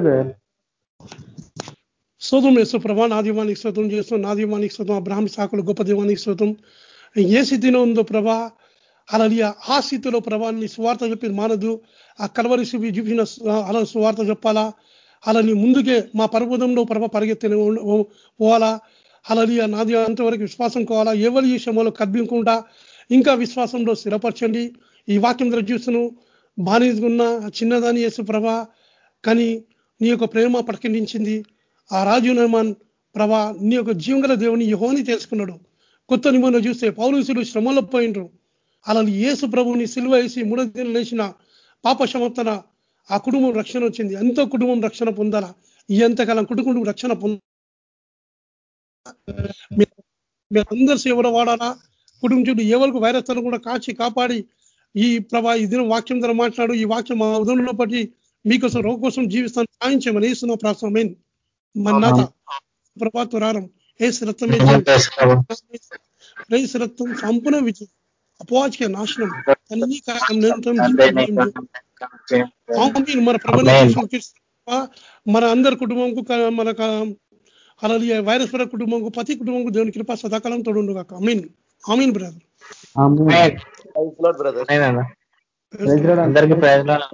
వేస్తూ ప్రభా నా దీవానికి స్తోత్రం చేస్తూ నా దీవానికి స్తోత్రం బ్రాహ్మణ శాఖలు గొప్ప దీవానికి స్తోత్రం. ఏ స్థితిలో ఉందో ప్రభా అలా ఆ స్థితిలో ప్రభాన్ని స్వార్థ చెప్పి మానదు. ఆ కలవరి చూపించిన అలా స్వార్థ చెప్పాలా? అలా నీ ముందుకే మా పర్వతంలో ప్రభ పరిగెత్తిన పోవాలా? అలా నాది అంతవరకు విశ్వాసం కావాలా? ఎవరి విషయంలో కద్దింకుండా ఇంకా విశ్వాసంలో స్థిరపరచండి. ఈ వాక్యం ద్వారా చూస్తును. బానిగున్న చిన్నదాని యేసు ప్రభా కానీ నీ యొక్క ప్రేమ ప్రకటించింది. ఆ రాజు నమాన్ ప్రభా నీ యొక్క జీవంగల దేవుని యహోని తెలుసుకున్నాడు. కొత్త నిబంధన చూస్తే పౌరుషులు శ్రమలో పోయినరు అలా యేసు ప్రభుని సిల్వ వేసి మూడో దిన లేచిన పాప సమర్థన ఆ కుటుంబం రక్షణ వచ్చింది. ఎంతో కుటుంబం రక్షణ పొందాల. ఈ ఎంతకాలం కుటుంబం రక్షణ పొంద మీరందరూ సేవలో వాడాలా? కుటుంబం చుట్టూ ఎవరికి వైరస్ కూడా కాచి కాపాడి ఈ ప్రభా ఈ దినం వాక్యం ద్వారా మాట్లాడు ఈ వాక్యం మా ఉదయంలో పట్టి మీకోసం రోగ కోసం జీవిస్తాను సాయించమని వేస్తున్న ప్రాసమైన మన్నాత ప్రభాత్వరారం ఏసు రక్తమే రేసు రక్తం సంపూర్ణ విజయం. అపవాచిక నాశనం అన్ని మన ప్రభుత్వం మన అందరి కుటుంబంకు మన అలాగే వైరస్ పర కుటుంబంకు ప్రతి కుటుంబంకు దేవుని కృప సదాకాలం తోడు కాక అమీన్ అమీన్ బ్రదర్. అందరికీ ప్రయోజనాలు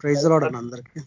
ప్రైజ్ అందరికీ.